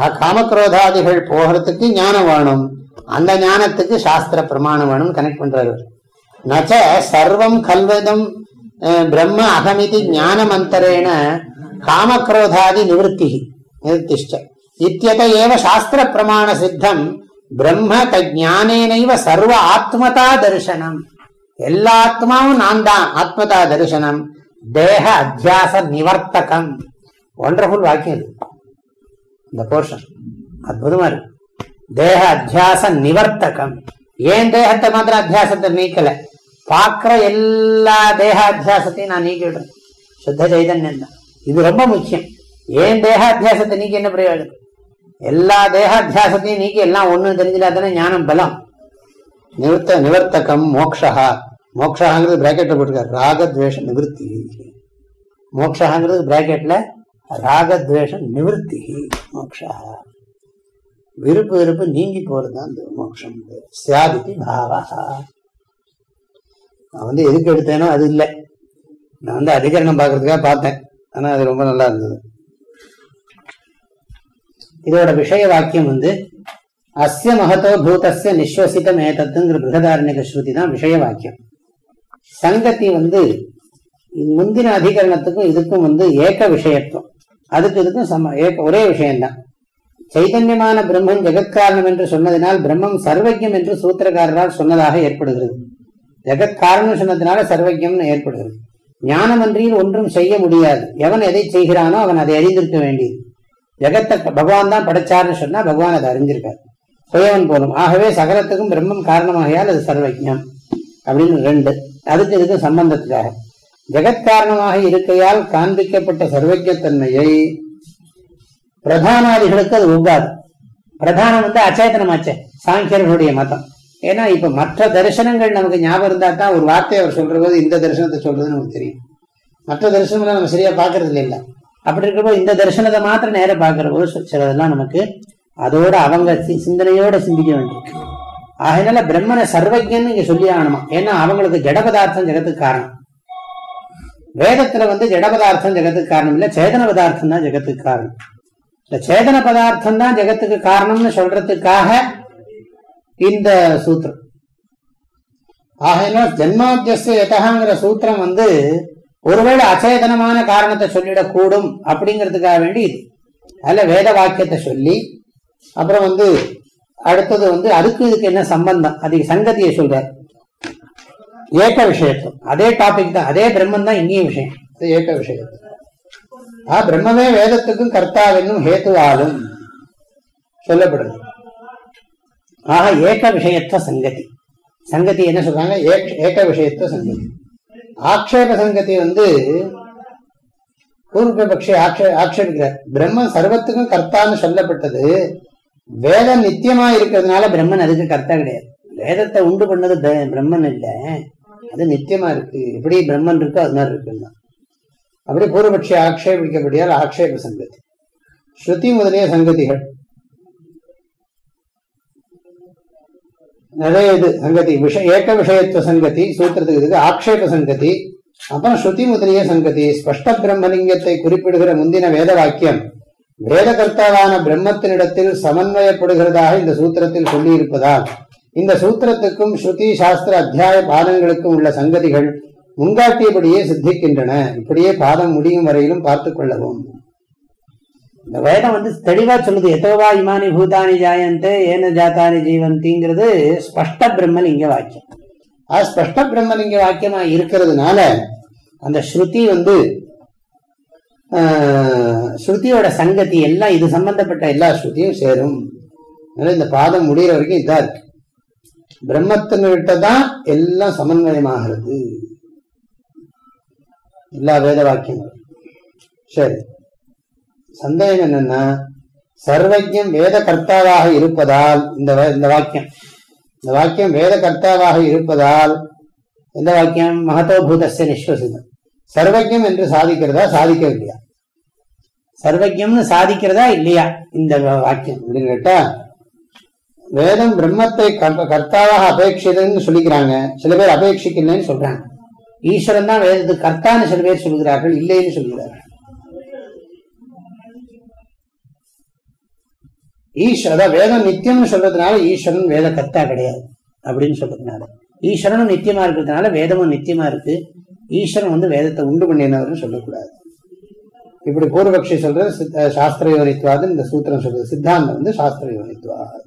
ஆ, காமக்ரோதாதிகள் போகிறதுக்கு ஞானம் வேணும். அந்த ஞானத்துக்கு சாஸ்திர பிரமாணம் வேணும் கனெக்ட் பண்றாரு நச்ச சர்வம் கல்வதம் பிரம்ம அகமிதி ஞானமந்தரேன காமக்ரோதாதி நிவர்த்தி நிவர்த்திஷ்ட. இத்தியத ஏவ சாஸ்திர பிரமாண சித்தம் பிரம்ம தஜானேனைவ சர்வ ஆத்மதா தரிசனம். எல்லா ஆத்மாவும் நான் தான் ஆத்மதா தரிசனம். தேக அத்தியாச நிவர்த்தகம். ஒண்டர்ஃபுல் வாக்கியம் இது. இந்த போர்ஷன் அற்புதமா இருக்கு. தேக அத்தியாச நிவர்த்தகம். ஏன் தேகத்தை மாத்திரம் அத்தியாசத்தை நீக்கல? பார்க்கிற எல்லா தேக அத்தியாசத்தையும் நான் நீக்கிடுறேன் சுத்த சைதன்யம் தான். இது ரொம்ப முக்கியம். ஏன் தேக அத்தியாசத்தை நீக்கி என்ன பிரயோஜனம்? எல்லா தேகாத்தியாசத்தையும் நீக்கி எல்லாம் ஒண்ணு தெரிஞ்சிடாதானே ஞானம் பலம். நிவர்த்த நிவர்த்தகம் மோக்ஷா. மோக்ஷாங்கிறது பிராக்கெட்ல போட்டிருக்காரு. ராகத்வேஷ நிவர்த்தி. மோக்ஷாங்கிறது பிராக்கெட்ல ராகத்வேஷ நிவர்த்தி மோக்ஷா. விருப்பு விருப்பு நீங்கி போறதுதான் இந்த மோட்சம் சாதிக்கு பாவா. நான் வந்து எதுக்கு எடுத்தேனோ அது இல்லை. நான் வந்து அதிகரணம் பார்க்கறதுக்காக பார்த்தேன். ஆனா அது ரொம்ப நல்லா இருந்தது. இதோட விஷய வாக்கியம் வந்து அஸ்ய மகத்தோ பூதஸ்ய நிஸ்வசிதம் ஏதத்துங்கிற பிருகதாரண்யக ஸ்ருதி தான் விஷய வாக்கியம் சங்கத்தி வந்து முந்தின அதிகரணத்துக்கும் இதுக்கும் வந்து ஏக விஷயத்துவம் அதுக்கு இதுக்கும் சம ஏக ஒரே விஷயம்தான் சைதன்யமான பிரம்மன் ஜெகத்காரணம் என்று சொன்னதினால் பிரம்மம் சர்வஜம் என்று சூத்திரக்காரரால் சொன்னதாக ஏற்படுகிறது ஜெகத்காரணம் சொன்னதுனால சர்வஜம்னு ஏற்படுகிறது ஞானமன்றியில் ஒன்றும் செய்ய முடியாது எவன் எதை செய்கிறானோ அவன் அதை அறிந்திருக்க வேண்டியது ஜெகத்தை பகவான் தான் படைச்சார்னு சொன்னா பகவான் அதை அறிஞ்சிருக்காரு. சுயவன் போலும். ஆகவே சகலத்துக்கும் பிரம்மம் காரணமாகியால் அது சர்வஜம் அப்படின்னு ரெண்டு. அதுக்கு இதுக்கு சம்பந்தத்துக்காக. ஜெகத் காரணமாக இருக்கையால் காண்பிக்கப்பட்ட சர்வஜத்தன்மையை பிரதானாதிகளுக்கு அது ஒவ்வாது பிரதானம் வந்து அச்சேதனமாச்சே. சாங்கியர்களுடைய மதம். ஏன்னா இப்ப மற்ற தரிசனங்கள் நமக்கு ஞாபகம் இருந்தா தான் ஒரு வார்த்தையை அவர் சொல்ற போது இந்த தரிசனத்தை சொல்றதுன்னு நமக்கு தெரியும். மற்ற தரிசனம் நம்ம சரியா பாக்குறது இல்லை. அப்படி இருக்கிறப்போ இந்த தரிசனத்தை மாத்திரம் நேரம் பாக்குற போது சிலதெல்லாம் நமக்கு அதோட அவங்க சிந்தனையோட சிந்திக்க வேண்டியிருக்கு. ஆகையினால பிரம்மனை சர்வஜன் இங்க சொல்லி ஆகணுமா? ஏன்னா அவங்களுக்கு ஜட பதார்த்தம் ஜெகத்துக்கு காரணம். வேதத்துல வந்து ஜட பதார்த்தம் ஜெகத்துக்கு காரணம் இல்ல சேதன பதார்த்தம் தான் ஜெகத்துக்கு காரணம். இந்த சேதன பதார்த்தம் தான் ஜெகத்துக்கு காரணம்னு சொல்றதுக்காக இந்த சூத்திரம். ஆகையினால் ஜென்மாத்தியஸ்ய சூத்திரம் வந்து ஒருவேளை அச்சேதனமான காரணத்தை சொல்லிடக்கூடும் அப்படிங்கிறதுக்காக வேண்டி இது. அதில் வேத வாக்கியத்தை சொல்லி அப்புறம் வந்து அடுத்தது வந்து அதுக்கு இதுக்கு என்ன சம்பந்தம்? அதுக்கு சங்கதியை சொல்றார். ஏக விஷயத்துவம். அதே டாபிக் தான். அதே பிரம்மன் தான் இங்கேயும் விஷயம். ஏக விஷயம் ஆ பிரம்மமே வேதத்துக்கும் கர்த்தாவென்னும் ஹேத்துவாலும் சொல்லப்படுது. ஆக ஏக விஷயத்துவ சங்கதி. சங்கதி என்ன சொல்றாங்க? ஏக- ஏக விஷயத்துவ சங்கதி. ஆக்ஷேப சங்கத்தை வந்து பூர்வபக்ஷி ஆக்ஷே ஆக்ஷேபிக்கிறார். பிரம்மன் சர்வத்துக்கும் கர்த்தான்னு சொல்லப்பட்டது. வேதம் நித்தியமா இருக்கிறதுனால பிரம்மன் அதுக்கு கர்த்தா கிடையாது. வேதத்தை உண்டு பண்ணது பிர- பிரம்மன் இல்லை. அது நித்தியமா இருக்கு. எப்படி பிரம்மன் இருக்கோ அது மாதிரி இருக்குன்னா அப்படி பூர்வபட்சி ஆக்ஷேபிக்கப்படியால் ஆக்ஷேப சங்கதி. ஸ்ருதி முதலிய சங்கதிகள். நிறைய இது சங்கதி. விஷய ஏக விஷயத்துவ சங்கதி சூத்திரத்துக்கு இதுக்கு ஆக்ஷேப சங்கதி. அப்புறம் ஸ்ருதி முதலிய சங்கதி. ஸ்பஷ்ட பிரம்மலிங்கத்தை குறிப்பிடுகிற முந்தின வேத வாக்கியம். வேதகர்த்தாவான பிரம்மத்தினிடத்தில் சமன்வயப்படுகிறதாக இந்த சூத்திரத்தில் சொல்லியிருப்பதால் இந்த சூத்திரத்துக்கும் ஸ்ருதி சாஸ்திர அத்தியாய பாதங்களுக்கும் உள்ள சங்கதிகள் முன்காட்டியபடியே சித்திக்கின்றன. இப்படியே பாதம் முடியும் வரையிலும் பார்த்து கொள்ளவும். இந்த வேதம் வந்து தெளிவா சொல்லுது எதோவா இமானி பூதானி ஜாயந்தே ஏன ஜாத்தானி ஜீவந்திங்கிறது ஸ்பஷ்ட பிரம்மலிங்க வாக்கியம். அது ஸ்பஷ்ட பிரம்மலிங்க வாக்கியமா இருக்கிறதுனால அந்த ஸ்ருதி வந்து ஆஹ், ஸ்ருதியோட சங்கதி எல்லாம் இது சம்பந்தப்பட்ட எல்லா ஸ்ருதியும் சேரும். அதனால இந்த பாதம் முடிகிற வரைக்கும் இதா இருக்கு. பிரம்மத்தின்கிட்ட தான் எல்லாம் சமன்வயமாகிறது எல்லா வேத வாக்கியங்களும். சரி. சந்தேகம் என்னன்னா சர்வஜம் வேத கர்த்தாவாக இருப்பதால் இந்த இந்த வாக்கியம். இந்த வாக்கியம் வேத கர்த்தாவாக இருப்பதால் எந்த வாக்கியம்? மகதோ பூதஸ்ய நிஸ்வசிதம் சர்வஜம் என்று சாதிக்கிறதா சாதிக்கவில்லையா? சர்வஜம்னு சாதிக்கிறதா இல்லையா? இந்த வாக்கியம் அப்படின்னு கேட்டா வேதம் பிரம்மத்தை கர்த்தாவாக அபேட்சிதுன்னு சொல்லிக்கிறாங்க. சில பேர் அபேட்சிக்கலன்னு சொல்றாங்க. ஈஸ்வரன் தான் வேதத்துக்கு கர்த்தான்னு சில பேர் சொல்கிறார்கள் இல்லைன்னு சொல்கிறார்கள் ஈஸ்வர அதான் வேதம் நித்தியம்னு சொல்றதுனால ஈஸ்வரன் வேத கர்த்தா கிடையாது அப்படின்னு சொல்றதுனால ஈஸ்வரனும் நித்தியமா இருக்கிறதுனால வேதமும் நித்தியமா இருக்கு. ஈஸ்வரன் வந்து வேதத்தை உண்டு பண்ணினவர்னு சொல்லக்கூடாது. இப்படி பூர்வபக்ஷி சொல்றது சித்த- சாஸ்திர யோனித்வாது இந்த சூத்திரம் சொல்றது. சித்தாந்தம் வந்து சாஸ்திர யோனித்வாது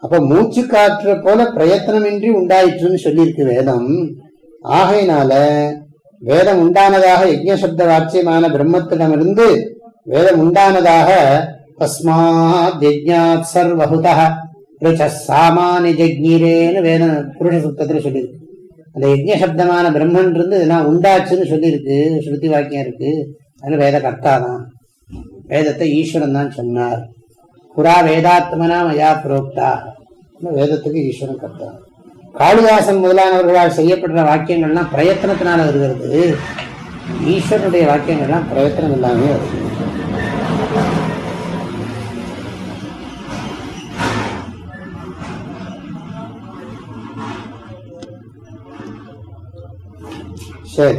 அப்ப மூச்சு காற்று போல பிரயத்தனமின்றி உண்டாயிற்றுன்னு சொல்லியிருக்கு வேதம். ஆகையினால வேதம் உண்டானதாக யஜ்ஞ சப்த பிரம்மத்திடமிருந்து வேதம் உண்டானதாக தஸ்மாத் யஜ்ஞாத் சர்வஹுதः ரிச்ச சாமானி ஜக்ஞிரேன்னு வேதம் புருஷ சுத்தத்தில் சொல்லியிருக்கு. அந்த யஜ்ஞ சப்தமான பிரம்மன் இருந்து இதெல்லாம் உண்டாச்சுன்னு சொல்லியிருக்கு ஸ்ருதி வாக்கியம் இருக்கு. அது வேத கர்த்தா தான். வேதத்தை ஈஸ்வரன் தான் சொன்னார். புறா வேதாத்மனா மயா புரோக்தா. வேதத்துக்கு ஈஸ்வரன் கர்த்தா. காளிதாசன் முதலானவர்களால் செய்யப்படுற வாக்கியங்கள்லாம் பிரயத்தனத்தினால வருகிறது. ஈஸ்வரனுடைய வாக்கியங்கள்லாம் பிரயத்தனம் இல்லாமல் வருது சரி.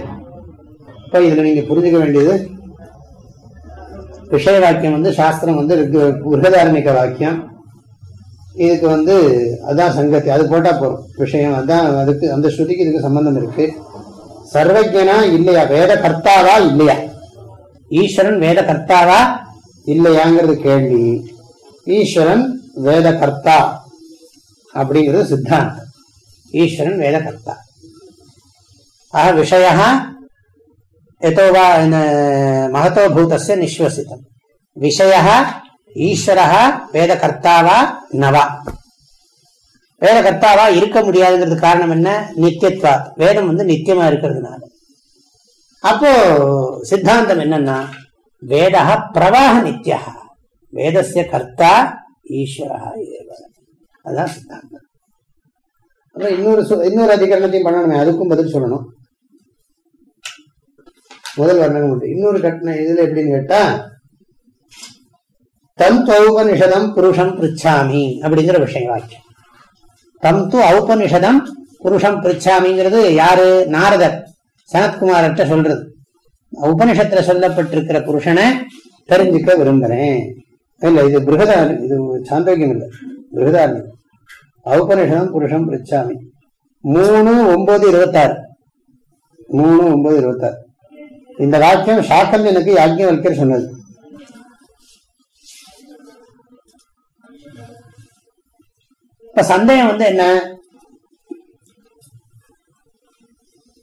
இப்ப இதுல நீங்க புரிஞ்சுக்க வேண்டியது விஷய வாக்கியம் வந்து சாஸ்திரம் வந்து விருகதாரணிக வாக்கியம். இதுக்கு வந்து அதான் சங்கத்தி அது போட்டா போறோம் விஷயம் அதான் அதுக்கு அந்த ஸ்ருதிக்கு இதுக்கு சம்பந்தம் இருக்கு. சர்வஜனா இல்லையா? வேத கர்த்தாவா இல்லையா? ஈஸ்வரன் வேத கர்த்தாவா இல்லையாங்கிறது கேள்வி. ஈஸ்வரன் வேத கர்த்தா அப்படிங்கிறது சித்தாந்தம். ஈஸ்வரன் வேத கர்த்தா ஆக விஷய எதோ வா மகதோ பூதஸ்ய நிஸ்வசிதம் விஷய ஈஸ்வர வேதகர்த்தாவா நவா வேதகர்த்தாவா இருக்க முடியாதுங்கிறது காரணம் என்ன? நித்தியத்வா வேதம் வந்து நித்தியமா இருக்கிறதுனால. அப்போ சித்தாந்தம் என்னன்னா வேத பிரவாக நித்யா வேதசிய கர்த்தா ஈஸ்வரா ஏவ. அதுதான் சித்தாந்தம். அப்புறம் இன்னொரு இன்னொரு அதிகரணத்தையும் பண்ணணுமே அதுக்கும் பதில் சொல்லணும். முதல் வர்ணகம் உண்டு. இன்னொரு கட்டணம் இதுல எப்படின்னு கேட்டா தம் ஔபனிஷதம் புருஷம் பிரிச்சாமி அப்படிங்கிற விஷயம் வாக்கியம். தம் து ஔபனிஷதம் புருஷம் பிரிச்சாமிங்கிறது யாரு? நாரதர். சனத்குமார்கிட்ட சொல்றது. உபனிஷத்துல சொல்லப்பட்டிருக்கிற புருஷனை தெரிஞ்சுக்க விரும்புறேன் இல்ல இது பிருகதா இது சாந்தோக்கியம் இல்லை. பிருகதாரணி. ஔபனிஷதம் புருஷம் பிரிச்சாமி. மூணு ஒன்பது இருபத்தாறு. மூணு ஒன்பது இருபத்தாறு. இந்த வாக்கியம் சாக்கல்யனுக்கு யாஜ்ஞவல்கர் சொன்னது. இப்ப சந்தேகம் வந்து என்ன?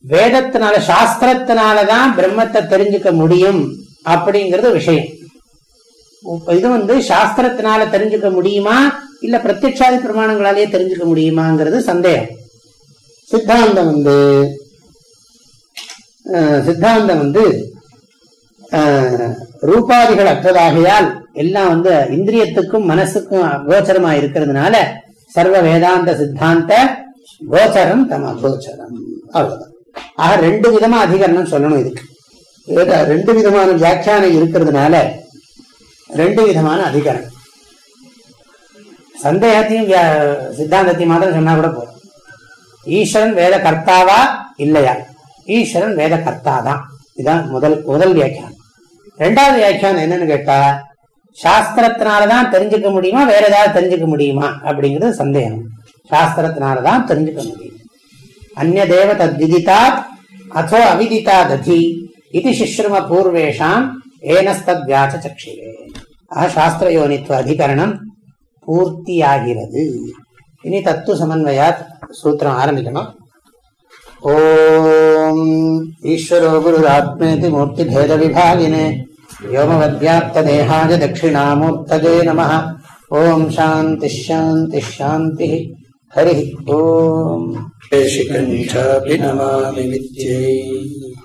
வேதத்தினால சாஸ்திரத்தினாலதான் பிரம்மத்தை தெரிஞ்சுக்க முடியும் அப்படிங்கிறது விஷயம். இது வந்து சாஸ்திரத்தினால தெரிஞ்சுக்க முடியுமா? இல்ல பிரத்யட்சாதி பிரமாணங்களாலேயே தெரிஞ்சுக்க முடியுமாங்கிறது சந்தேகம். சித்தாந்தம் வந்து சித்தாந்தம் வந்து ரூபாதிகள் அற்றதாகையால் எல்லாம் வந்து இந்திரியத்துக்கும் மனசுக்கும் கோச்சரமா இருக்கிறதுனால சர்வ வேதாந்த சித்தாந்த கோச்சரம் தம கோச்சரம். அவ்வளவுதான். ஆக ரெண்டு விதமா அதிகரணம் சொல்லணும் இதுக்கு. ரெண்டு விதமான வியாக்கியானம் இருக்கிறதுனால ரெண்டு விதமான அதிகரணம். சந்தேகத்தையும் சித்தாந்தத்தையும் மாத்திரம் சொன்னா கூட போதும். ஈஸ்வரன் வேத கர்த்தாவா இல்லையா? ஈஸ்வரன் வேத கர்த்தா தான் இதான் முதல் முதல் வியாக்கியானம். ரெண்டாவது வியாக்கியானம் என்னன்னு கேட்டா சாஸ்திரத்தினாலதான் தெரிஞ்சுக்க முடியுமா வேற ஏதாவது தெரிஞ்சுக்க முடியுமா அப்படிங்கிறது சந்தேகம். சாஸ்திரத்தினாலதான் தெரிஞ்சுக்க முடியும். அந்நிய தேவ தத்விதித்தாத் அதோ அவிதித்தாத் ததி இது சிஸ்ரும பூர்வேஷாம் ஏனஸ்தத் வியாச சக்ஷிவே. ஆக சாஸ்திர யோனித்துவ அதிகரணம் பூர்த்தியாகிறது. இனி தத்துவ சமன்வயாத் சூத்திரம் ஆரம்பிக்கணும். ஓம் ஈஸ்வரோ குருராத்மேதி மூர்த்தி பேத விபாகினே व्योमवद्व्याप्तदेहाय दक्षिणामूर्तये नमः ॐ शान्तिः शान्तिः शान्तिः हरिः ॐ शिकण्ठाभिनमामि विद्यै